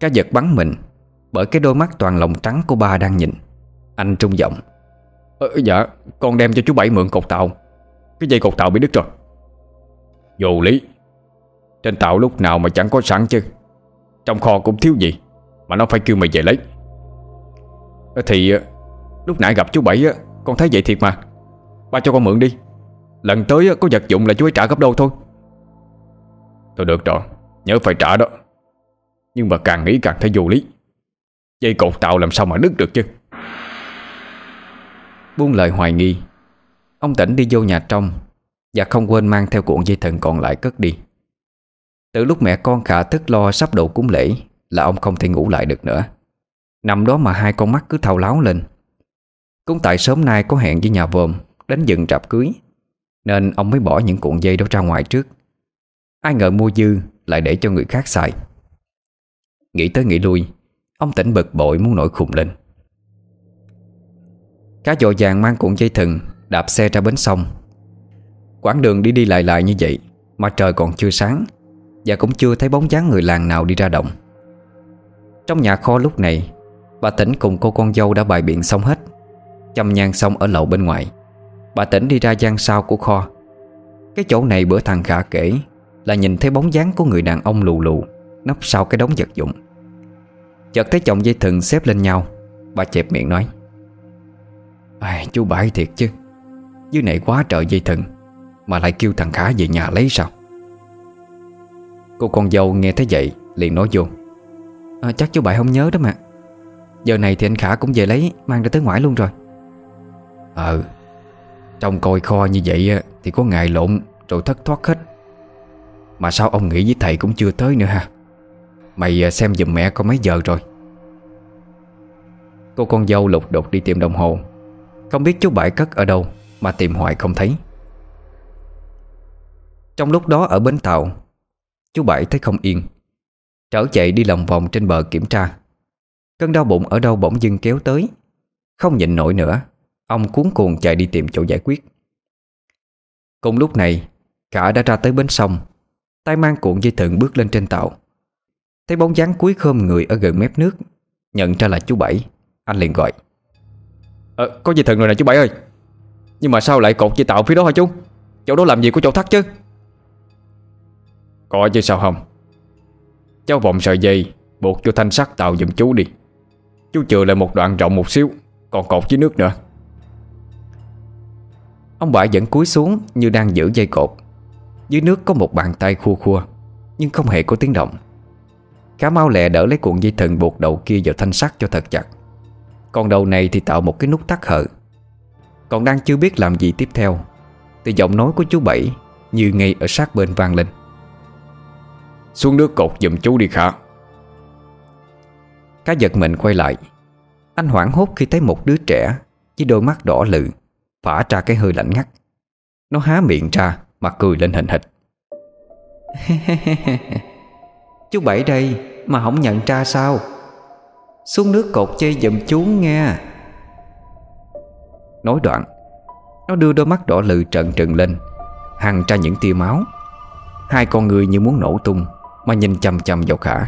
Cá giật bắn mình Bởi cái đôi mắt toàn lòng trắng của ba đang nhìn. Anh trung giọng. Ờ, Dạ con đem cho chú Bảy mượn cột tàu. Cái dây cột tàu bị đứt rồi. Vô lý. Trên tàu lúc nào mà chẳng có sẵn chứ. Trong kho cũng thiếu gì Mà nó phải kêu mày về lấy. Ờ, Thì ờ, lúc nãy gặp chú Bảy á, con thấy vậy thiệt mà. Ba cho con mượn đi. Lần tới có vật dụng là chú ấy trả gấp đôi thôi. Thôi được rồi, Nhớ phải trả đó. Nhưng mà càng nghĩ càng thấy vô lý. Dây cột tạo làm sao mà đứt được chứ? Buông lời hoài nghi, Ông Tĩnh đi vô nhà trong Và không quên mang theo cuộn dây thừng còn lại cất đi. Từ lúc mẹ con khả thức lo sắp độ cúng lễ Là ông không thể ngủ lại được nữa. Nằm đó mà hai con mắt cứ thao láo lên. Cũng tại sớm nay có hẹn với nhà vườn Đến dựng trạp cưới, Nên ông mới bỏ những cuộn dây đó ra ngoài trước. Ai ngờ mua dư Lại để cho người khác xài. Nghĩ tới nghĩ lui, Ông tỉnh bực bội muốn nổi khùng lên. Cá dội vàng mang cuộn dây thừng Đạp xe ra bến sông. Quãng đường đi đi lại lại như vậy Mà trời còn chưa sáng Và cũng chưa thấy bóng dáng người làng nào đi ra động. Trong nhà kho lúc này, Bà tỉnh cùng cô con dâu đã bài biện xong hết. Châm nhang xong ở lầu bên ngoài. Bà tỉnh đi ra gian sau của kho. Cái chỗ này bữa thằng Khả kể Là nhìn thấy bóng dáng của người đàn ông lù lù Nấp sau cái đống vật dụng. Chợt thấy chồng dây thừng xếp lên nhau Bà chẹp miệng nói à, Chú bãi thiệt chứ Dưới này quá trời dây thừng Mà lại kêu thằng Khả về nhà lấy sao? Cô con dâu nghe thấy vậy Liền nói vô à, Chắc chú bãi không nhớ đó mà. Giờ này thì anh Khả cũng về lấy Mang ra tới ngoài luôn rồi. Ờ Trong coi kho như vậy Thì có ngày lộn rồi thất thoát hết. Mà sao ông nghĩ với thầy cũng chưa tới nữa ha? Mày à, xem giùm mẹ có mấy giờ rồi. Cô con dâu lục đục đi tìm đồng hồ. Không biết chú Bảy cất ở đâu Mà tìm hoài không thấy. Trong lúc đó ở bến tàu, Chú Bảy thấy không yên. Trở chạy đi lòng vòng trên bờ kiểm tra. Cơn đau bụng ở đâu bỗng dưng kéo tới. Không nhịn nổi nữa. Ông cuốn cuồng chạy đi tìm chỗ giải quyết. Cùng lúc này Cả đã ra tới bến sông Tay mang cuộn dây thừng bước lên trên tàu. Thấy bóng dáng cuối khơm người ở gần mép nước Nhận ra là chú Bảy Anh liền gọi. À, có dây thừng rồi nè chú Bảy ơi. Nhưng mà sao lại cột dây tàu phía đó hả chú? Chỗ đó làm gì có chỗ thắt chứ? Có chứ sao không? Cháu vòng sợi dây Buộc cho thanh sắt tàu giùm chú đi. Chú chừa lại một đoạn rộng một xíu Còn cột dưới nước nữa. Ông Bảy vẫn cúi xuống như đang giữ dây cột. Dưới nước có một bàn tay khua khua Nhưng không hề có tiếng động. Khá mau lẹ đỡ lấy cuộn dây thừng buộc đầu kia vào thanh sắt cho thật chặt. Còn đầu này thì tạo một cái nút tắt hở. Còn đang chưa biết làm gì tiếp theo Thì giọng nói của chú Bảy Như ngay ở sát bên vang lên. Xuống nước cột giùm chú đi khả Cá giật mình quay lại. Anh hoảng hốt khi thấy một đứa trẻ Với đôi mắt đỏ lự Phả ra cái hơi lạnh ngắt. Nó há miệng ra mà cười lên hình hịch Chú Bảy đây Mà không nhận ra sao? Xuống nước cột chơi giùm chú nghe. Nói đoạn Nó đưa đôi mắt đỏ lự trợn trừng lên Hằng ra những tia máu. Hai con người như muốn nổ tung Mà nhìn chầm chầm vào khả.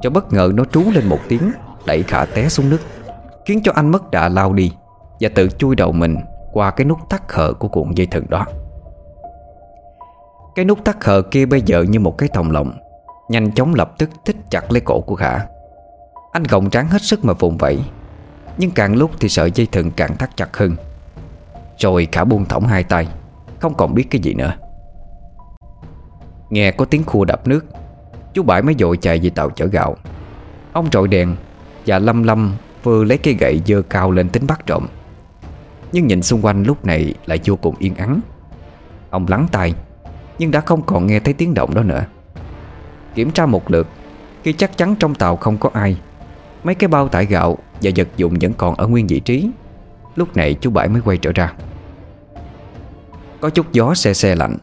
Cho bất ngờ nó trú lên một tiếng Đẩy khả té xuống nước Khiến cho anh mất đà lao đi Và tự chui đầu mình qua cái nút tắt khờ của cuộn dây thừng đó. Cái nút tắt khờ kia bây giờ như một cái thòng lọng, Nhanh chóng lập tức thích chặt lấy cổ của khả. Anh gồng tráng hết sức mà vùng vẫy, Nhưng càng lúc thì sợi dây thừng càng thắt chặt hơn. Rồi khả buông thõng hai tay, Không còn biết cái gì nữa. Nghe có tiếng khua đập nước, Chú Bãi mới dội chạy về tàu chở gạo. Ông trội đèn Và lâm lâm vừa lấy cây gậy dơ cao lên tính bắt trộm. Nhưng nhìn xung quanh lúc này lại vô cùng yên ắng. Ông lắng tai, Nhưng đã không còn nghe thấy tiếng động đó nữa. Kiểm tra một lượt, Khi chắc chắn trong tàu không có ai, Mấy cái bao tải gạo và vật dụng vẫn còn ở nguyên vị trí. Lúc này chú Bảy mới quay trở ra. Có chút gió xe xe lạnh,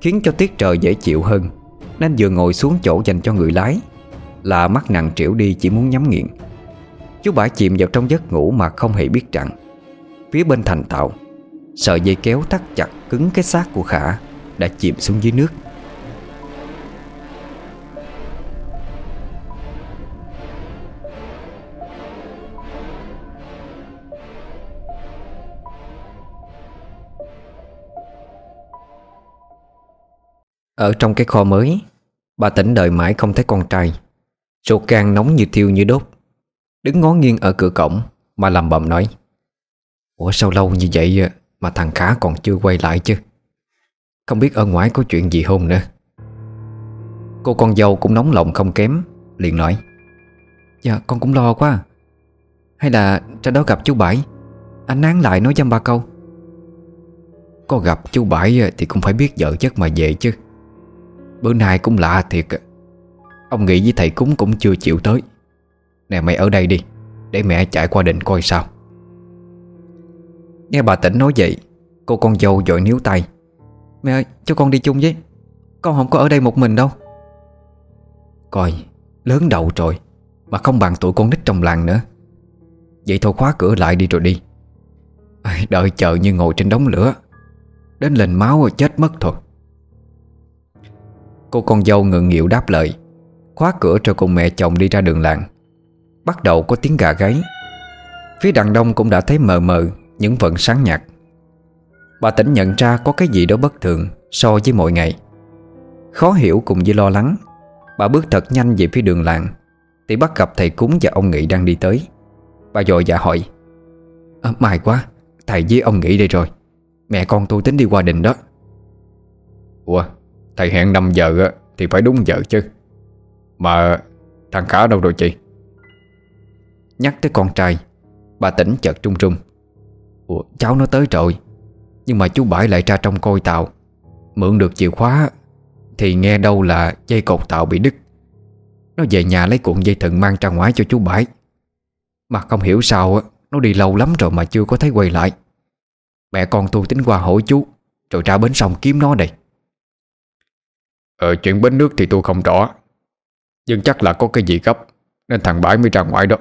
Khiến cho tiết trời dễ chịu hơn, Nên vừa ngồi xuống chỗ dành cho người lái, Là mắt nặng trĩu đi chỉ muốn nhắm nghiện Chú Bảy chìm vào trong giấc ngủ mà không hề biết rằng Phía bên thành tàu Sợi dây kéo thắt chặt cứng cái xác của Khả Đã chìm xuống dưới nước. Ở trong cái kho mới, Bà tỉnh đợi mãi không thấy con trai. Rột gan nóng như thiêu như đốt. Đứng ngó nghiêng ở cửa cổng Mà lầm bầm nói. Ủa, sao lâu như vậy Mà thằng Khá còn chưa quay lại chứ? Không biết ở ngoài có chuyện gì không nữa. Cô con dâu cũng nóng lòng không kém, Liền nói. Dạ con cũng lo quá. Hay là ra đó gặp chú Bảy Anh nán lại nói dăm ba câu. Có gặp chú Bảy Thì cũng phải biết vợ chất mà về chứ. Bữa nay cũng lạ thiệt Ông nghĩ với thầy cúng cũng chưa chịu tới. Nè, mày ở đây đi, Để mẹ chạy qua định coi sao. Nghe bà tỉnh nói vậy, Cô con dâu dội níu tay. Mẹ ơi, cho con đi chung với. Con không có ở đây một mình đâu. Coi, Lớn đầu rồi, Mà không bằng tuổi con nít trong làng nữa. Vậy thôi khóa cửa lại đi rồi đi. Đợi chờ như ngồi trên đống lửa. Đến lên máu rồi chết mất thôi. Cô con dâu ngượng nghịu đáp lời. Khóa cửa cho cùng mẹ chồng đi ra đường làng. Bắt đầu có tiếng gà gáy. Phía đằng đông cũng đã thấy mờ mờ. Những vận sáng nhạt Bà tỉnh nhận ra có cái gì đó bất thường So với mọi ngày. Khó hiểu cùng với lo lắng Bà bước thật nhanh về phía đường làng Thì bắt gặp thầy cúng và ông Nghị đang đi tới. Bà dội dạ hỏi à, May quá Thầy với ông Nghị đây rồi. Mẹ con tôi tính đi qua đình đó. Ủa Thầy hẹn 5 giờ thì phải đúng giờ chứ. Mà thằng Khả đâu rồi chị? Nhắc tới con trai Bà tỉnh chợt trung trung Ủa, cháu nó tới rồi. Nhưng mà chú Bãi lại ra trong coi tàu. Mượn được chìa khóa Thì nghe đâu là dây cột tàu bị đứt. Nó về nhà lấy cuộn dây thừng mang ra ngoài cho chú Bãi Mà không hiểu sao Nó đi lâu lắm rồi mà chưa có thấy quay lại. Mẹ con tôi tính qua hỏi chú, Rồi ra bến sông kiếm nó đây. Ờ chuyện bến nước thì tôi không rõ, Nhưng chắc là có cái gì gấp, Nên thằng Bãi mới ra ngoài đó.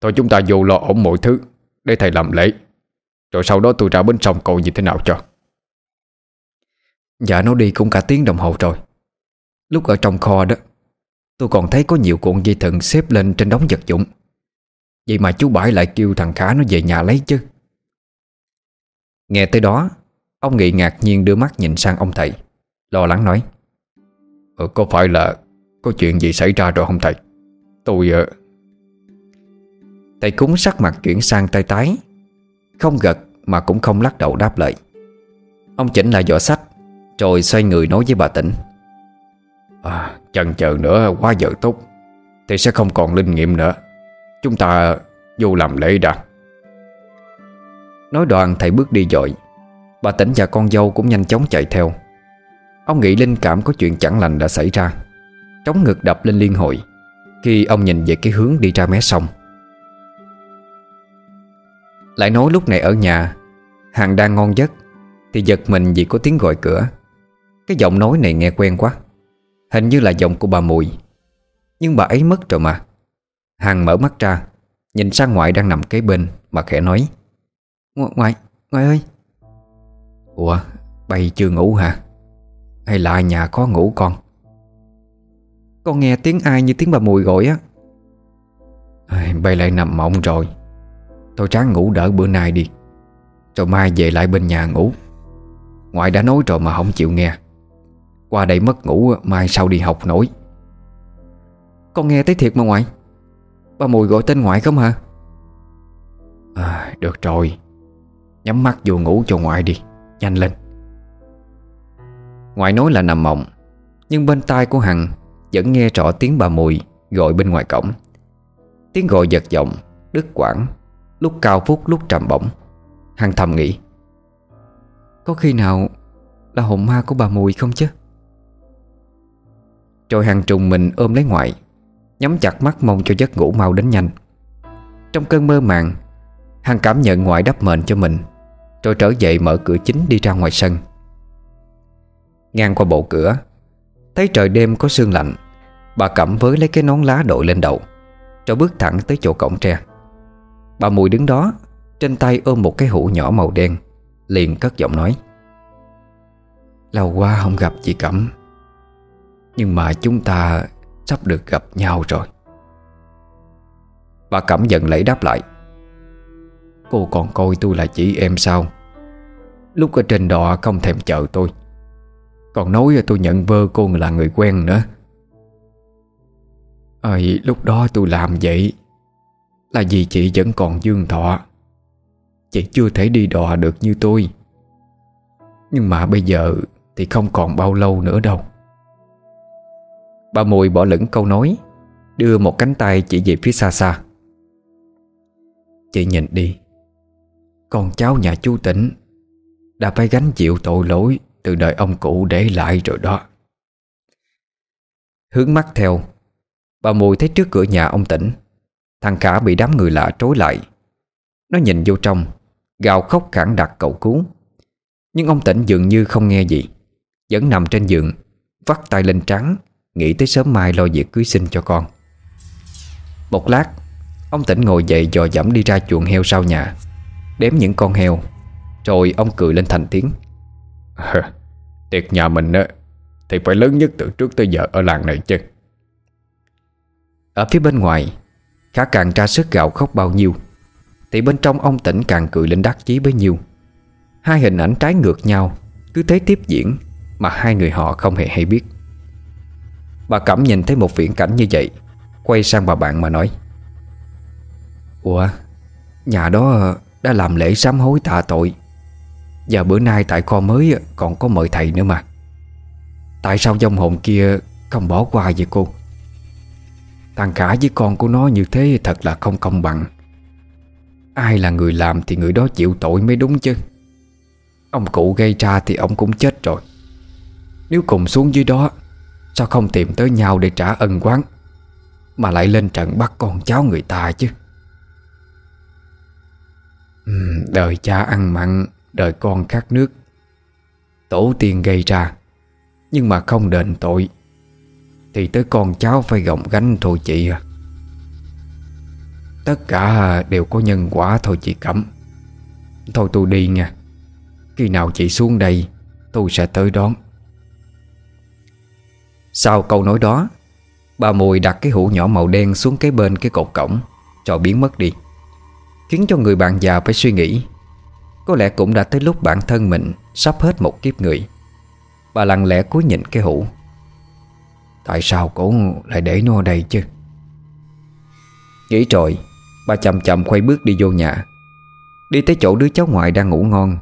Thôi chúng ta vô lo ổn mọi thứ, Để thầy làm lễ. Rồi sau đó tôi ra bên sông cậu như thế nào cho? Dạ nó đi cũng cả tiếng đồng hồ rồi. Lúc ở trong kho đó Tôi còn thấy có nhiều cuộn dây thừng xếp lên trên đống vật dụng. Vậy mà chú Bãi lại kêu thằng Khả nó về nhà lấy chứ. Nghe tới đó Ông Nghị ngạc nhiên đưa mắt nhìn sang ông thầy Lo lắng nói ờ, Có phải là Có chuyện gì xảy ra rồi không thầy? Tôi uh... Thầy cúng sắc mặt chuyển sang tay tái. Không gật mà cũng không lắc đầu đáp lời. Ông chỉnh lại giỏ sách Rồi xoay người nói với bà tỉnh à, Chần chờ nữa quá giờ tốt. Thì sẽ không còn linh nghiệm nữa. Chúng ta vô làm lễ đã. Nói đoạn thầy bước đi dội. Bà tỉnh và con dâu cũng nhanh chóng chạy theo. Ông nghĩ linh cảm có chuyện chẳng lành đã xảy ra. Trống ngực đập lên liên hội Khi ông nhìn về cái hướng đi ra mé sông lại nói lúc này ở nhà Hàng đang ngon giấc Thì giật mình vì có tiếng gọi cửa. Cái giọng nói này nghe quen quá Hình như là giọng của bà Mùi. Nhưng bà ấy mất rồi mà. Hàng mở mắt ra Nhìn sang ngoại đang nằm kế bên Mà khẽ nói Ngoại, ngoại ơi. Ủa, bay chưa ngủ hả? Hay là nhà có ngủ con? Con nghe tiếng ai như tiếng bà Mùi gọi á. À, Bay lại nằm mộng rồi. Thôi ráng ngủ đỡ bữa nay đi. Rồi mai về lại bên nhà ngủ. Ngoại đã nói rồi mà không chịu nghe. Qua đây mất ngủ Mai sau đi học nổi. Con nghe thấy thiệt mà ngoại. Bà Mùi gọi tên ngoại không hả? À, Được rồi. Nhắm mắt vô ngủ cho ngoại đi. Nhanh lên. Ngoại nói là nằm mộng Nhưng bên tai của Hằng Vẫn nghe rõ tiếng bà Mùi Gọi bên ngoài cổng. Tiếng gọi giật giọng, đứt quãng. Lúc cao phút lúc trầm bổng, Hằng thầm nghĩ, Có khi nào là hồn ma của bà Mùi không chứ? Rồi Hằng trùng mình ôm lấy ngoại, Nhắm chặt mắt mong cho giấc ngủ mau đến nhanh. Trong cơn mơ màng, Hằng cảm nhận ngoại đắp mệnh cho mình, Rồi trở dậy mở cửa chính đi ra ngoài sân. Ngang qua bộ cửa, Thấy trời đêm có sương lạnh, Bà cẩm với lấy cái nón lá đội lên đầu, Rồi bước thẳng tới chỗ cổng tre. Bà Mùi đứng đó, Trên tay ôm một cái hũ nhỏ màu đen, Liền cất giọng nói. Lâu qua không gặp chị Cẩm, Nhưng mà chúng ta Sắp được gặp nhau rồi. Bà Cẩm giận lấy đáp lại. Cô còn coi tôi là chị em sao? Lúc ở trên đò không thèm chờ tôi. Còn nói là tôi nhận vơ cô là người quen nữa. Ơi, lúc đó tôi làm vậy là vì chị vẫn còn dương thọ. Chị chưa thể đi đò được như tôi. Nhưng mà bây giờ Thì không còn bao lâu nữa đâu. Bà Mùi bỏ lửng câu nói, Đưa một cánh tay chỉ về phía xa xa. Chị nhìn đi. Con cháu nhà chú tỉnh Đã phải gánh chịu tội lỗi Từ đời ông cụ để lại rồi đó. Hướng mắt theo, Bà Mùi thấy trước cửa nhà ông tỉnh Thằng cả bị đám người lạ trối lại. Nó nhìn vô trong Gào khóc khẳng đặt cậu cứu Nhưng ông tỉnh dường như không nghe gì. Vẫn nằm trên giường Vắt tay lên trắng Nghĩ tới sớm mai lo việc cưới sinh cho con. Một lát Ông tỉnh ngồi dậy dò dẫm đi ra chuồng heo sau nhà. Đếm những con heo Rồi ông cười lên thành tiếng. Tiệc nhà mình á Thì phải lớn nhất từ trước tới giờ ở làng này chứ. Ở phía bên ngoài khá càng tra sức gạo khóc bao nhiêu. Thì bên trong ông tỉnh càng cười lên đắc chí bấy nhiêu. Hai hình ảnh trái ngược nhau, Cứ thế tiếp diễn Mà hai người họ không hề hay biết. Bà Cẩm nhìn thấy một viễn cảnh như vậy, Quay sang bà bạn mà nói, Ủa, Nhà đó đã làm lễ sám hối tạ tội. Và bữa nay tại kho mới còn có mời thầy nữa mà. Tại sao dông hồn kia không bỏ qua vậy cô? Thằng Khả với con của nó như thế thật là không công bằng. Ai là người làm thì người đó chịu tội mới đúng chứ. Ông cụ gây ra thì ông cũng chết rồi. Nếu cùng xuống dưới đó, Sao không tìm tới nhau để trả ân quán, Mà lại lên trận bắt con cháu người ta chứ? Đời cha ăn mặn, Đời con khát nước. Tổ tiên gây ra, Nhưng mà không đền tội. Thì tới con cháu phải gồng gánh thôi chị. À Tất cả đều có nhân quả thôi chị Cẩm. Thôi tôi đi nha. Khi nào chị xuống đây, Tôi sẽ tới đón. Sau câu nói đó, Bà Mùi đặt cái hũ nhỏ màu đen xuống cái bên cái cột cổng, Cho biến mất đi. Khiến cho người bạn già phải suy nghĩ. Có lẽ cũng đã tới lúc bản thân mình Sắp hết một kiếp người. Bà lặng lẽ cúi nhìn cái hũ. Tại sao cổ lại để nó ở đây chứ? Nghĩ rồi, Bà chậm chậm quay bước đi vô nhà. Đi tới chỗ đứa cháu ngoại đang ngủ ngon.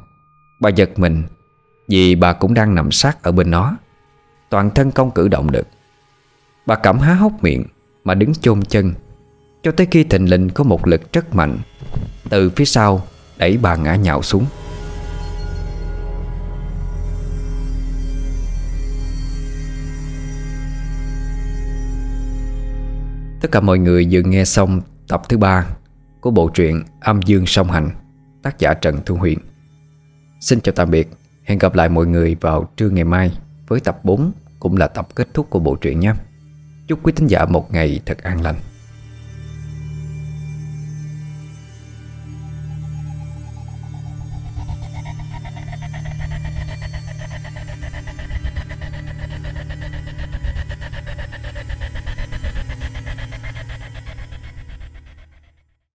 Bà giật mình, Vì bà cũng đang nằm sát ở bên nó. Toàn thân không cử động được. Bà cảm há hốc miệng Mà đứng chôn chân. Cho tới khi thình lình có một lực rất mạnh, Từ phía sau Đẩy bà ngã nhào xuống. Tất cả mọi người vừa nghe xong tập thứ ba của bộ truyện Âm Dương Song Hành tác giả Trần Thu Huyền. Xin chào tạm biệt, hẹn gặp lại mọi người vào trưa ngày mai với tập 4 cũng là tập kết thúc của bộ truyện nhé. Chúc quý thính giả một ngày thật an lành.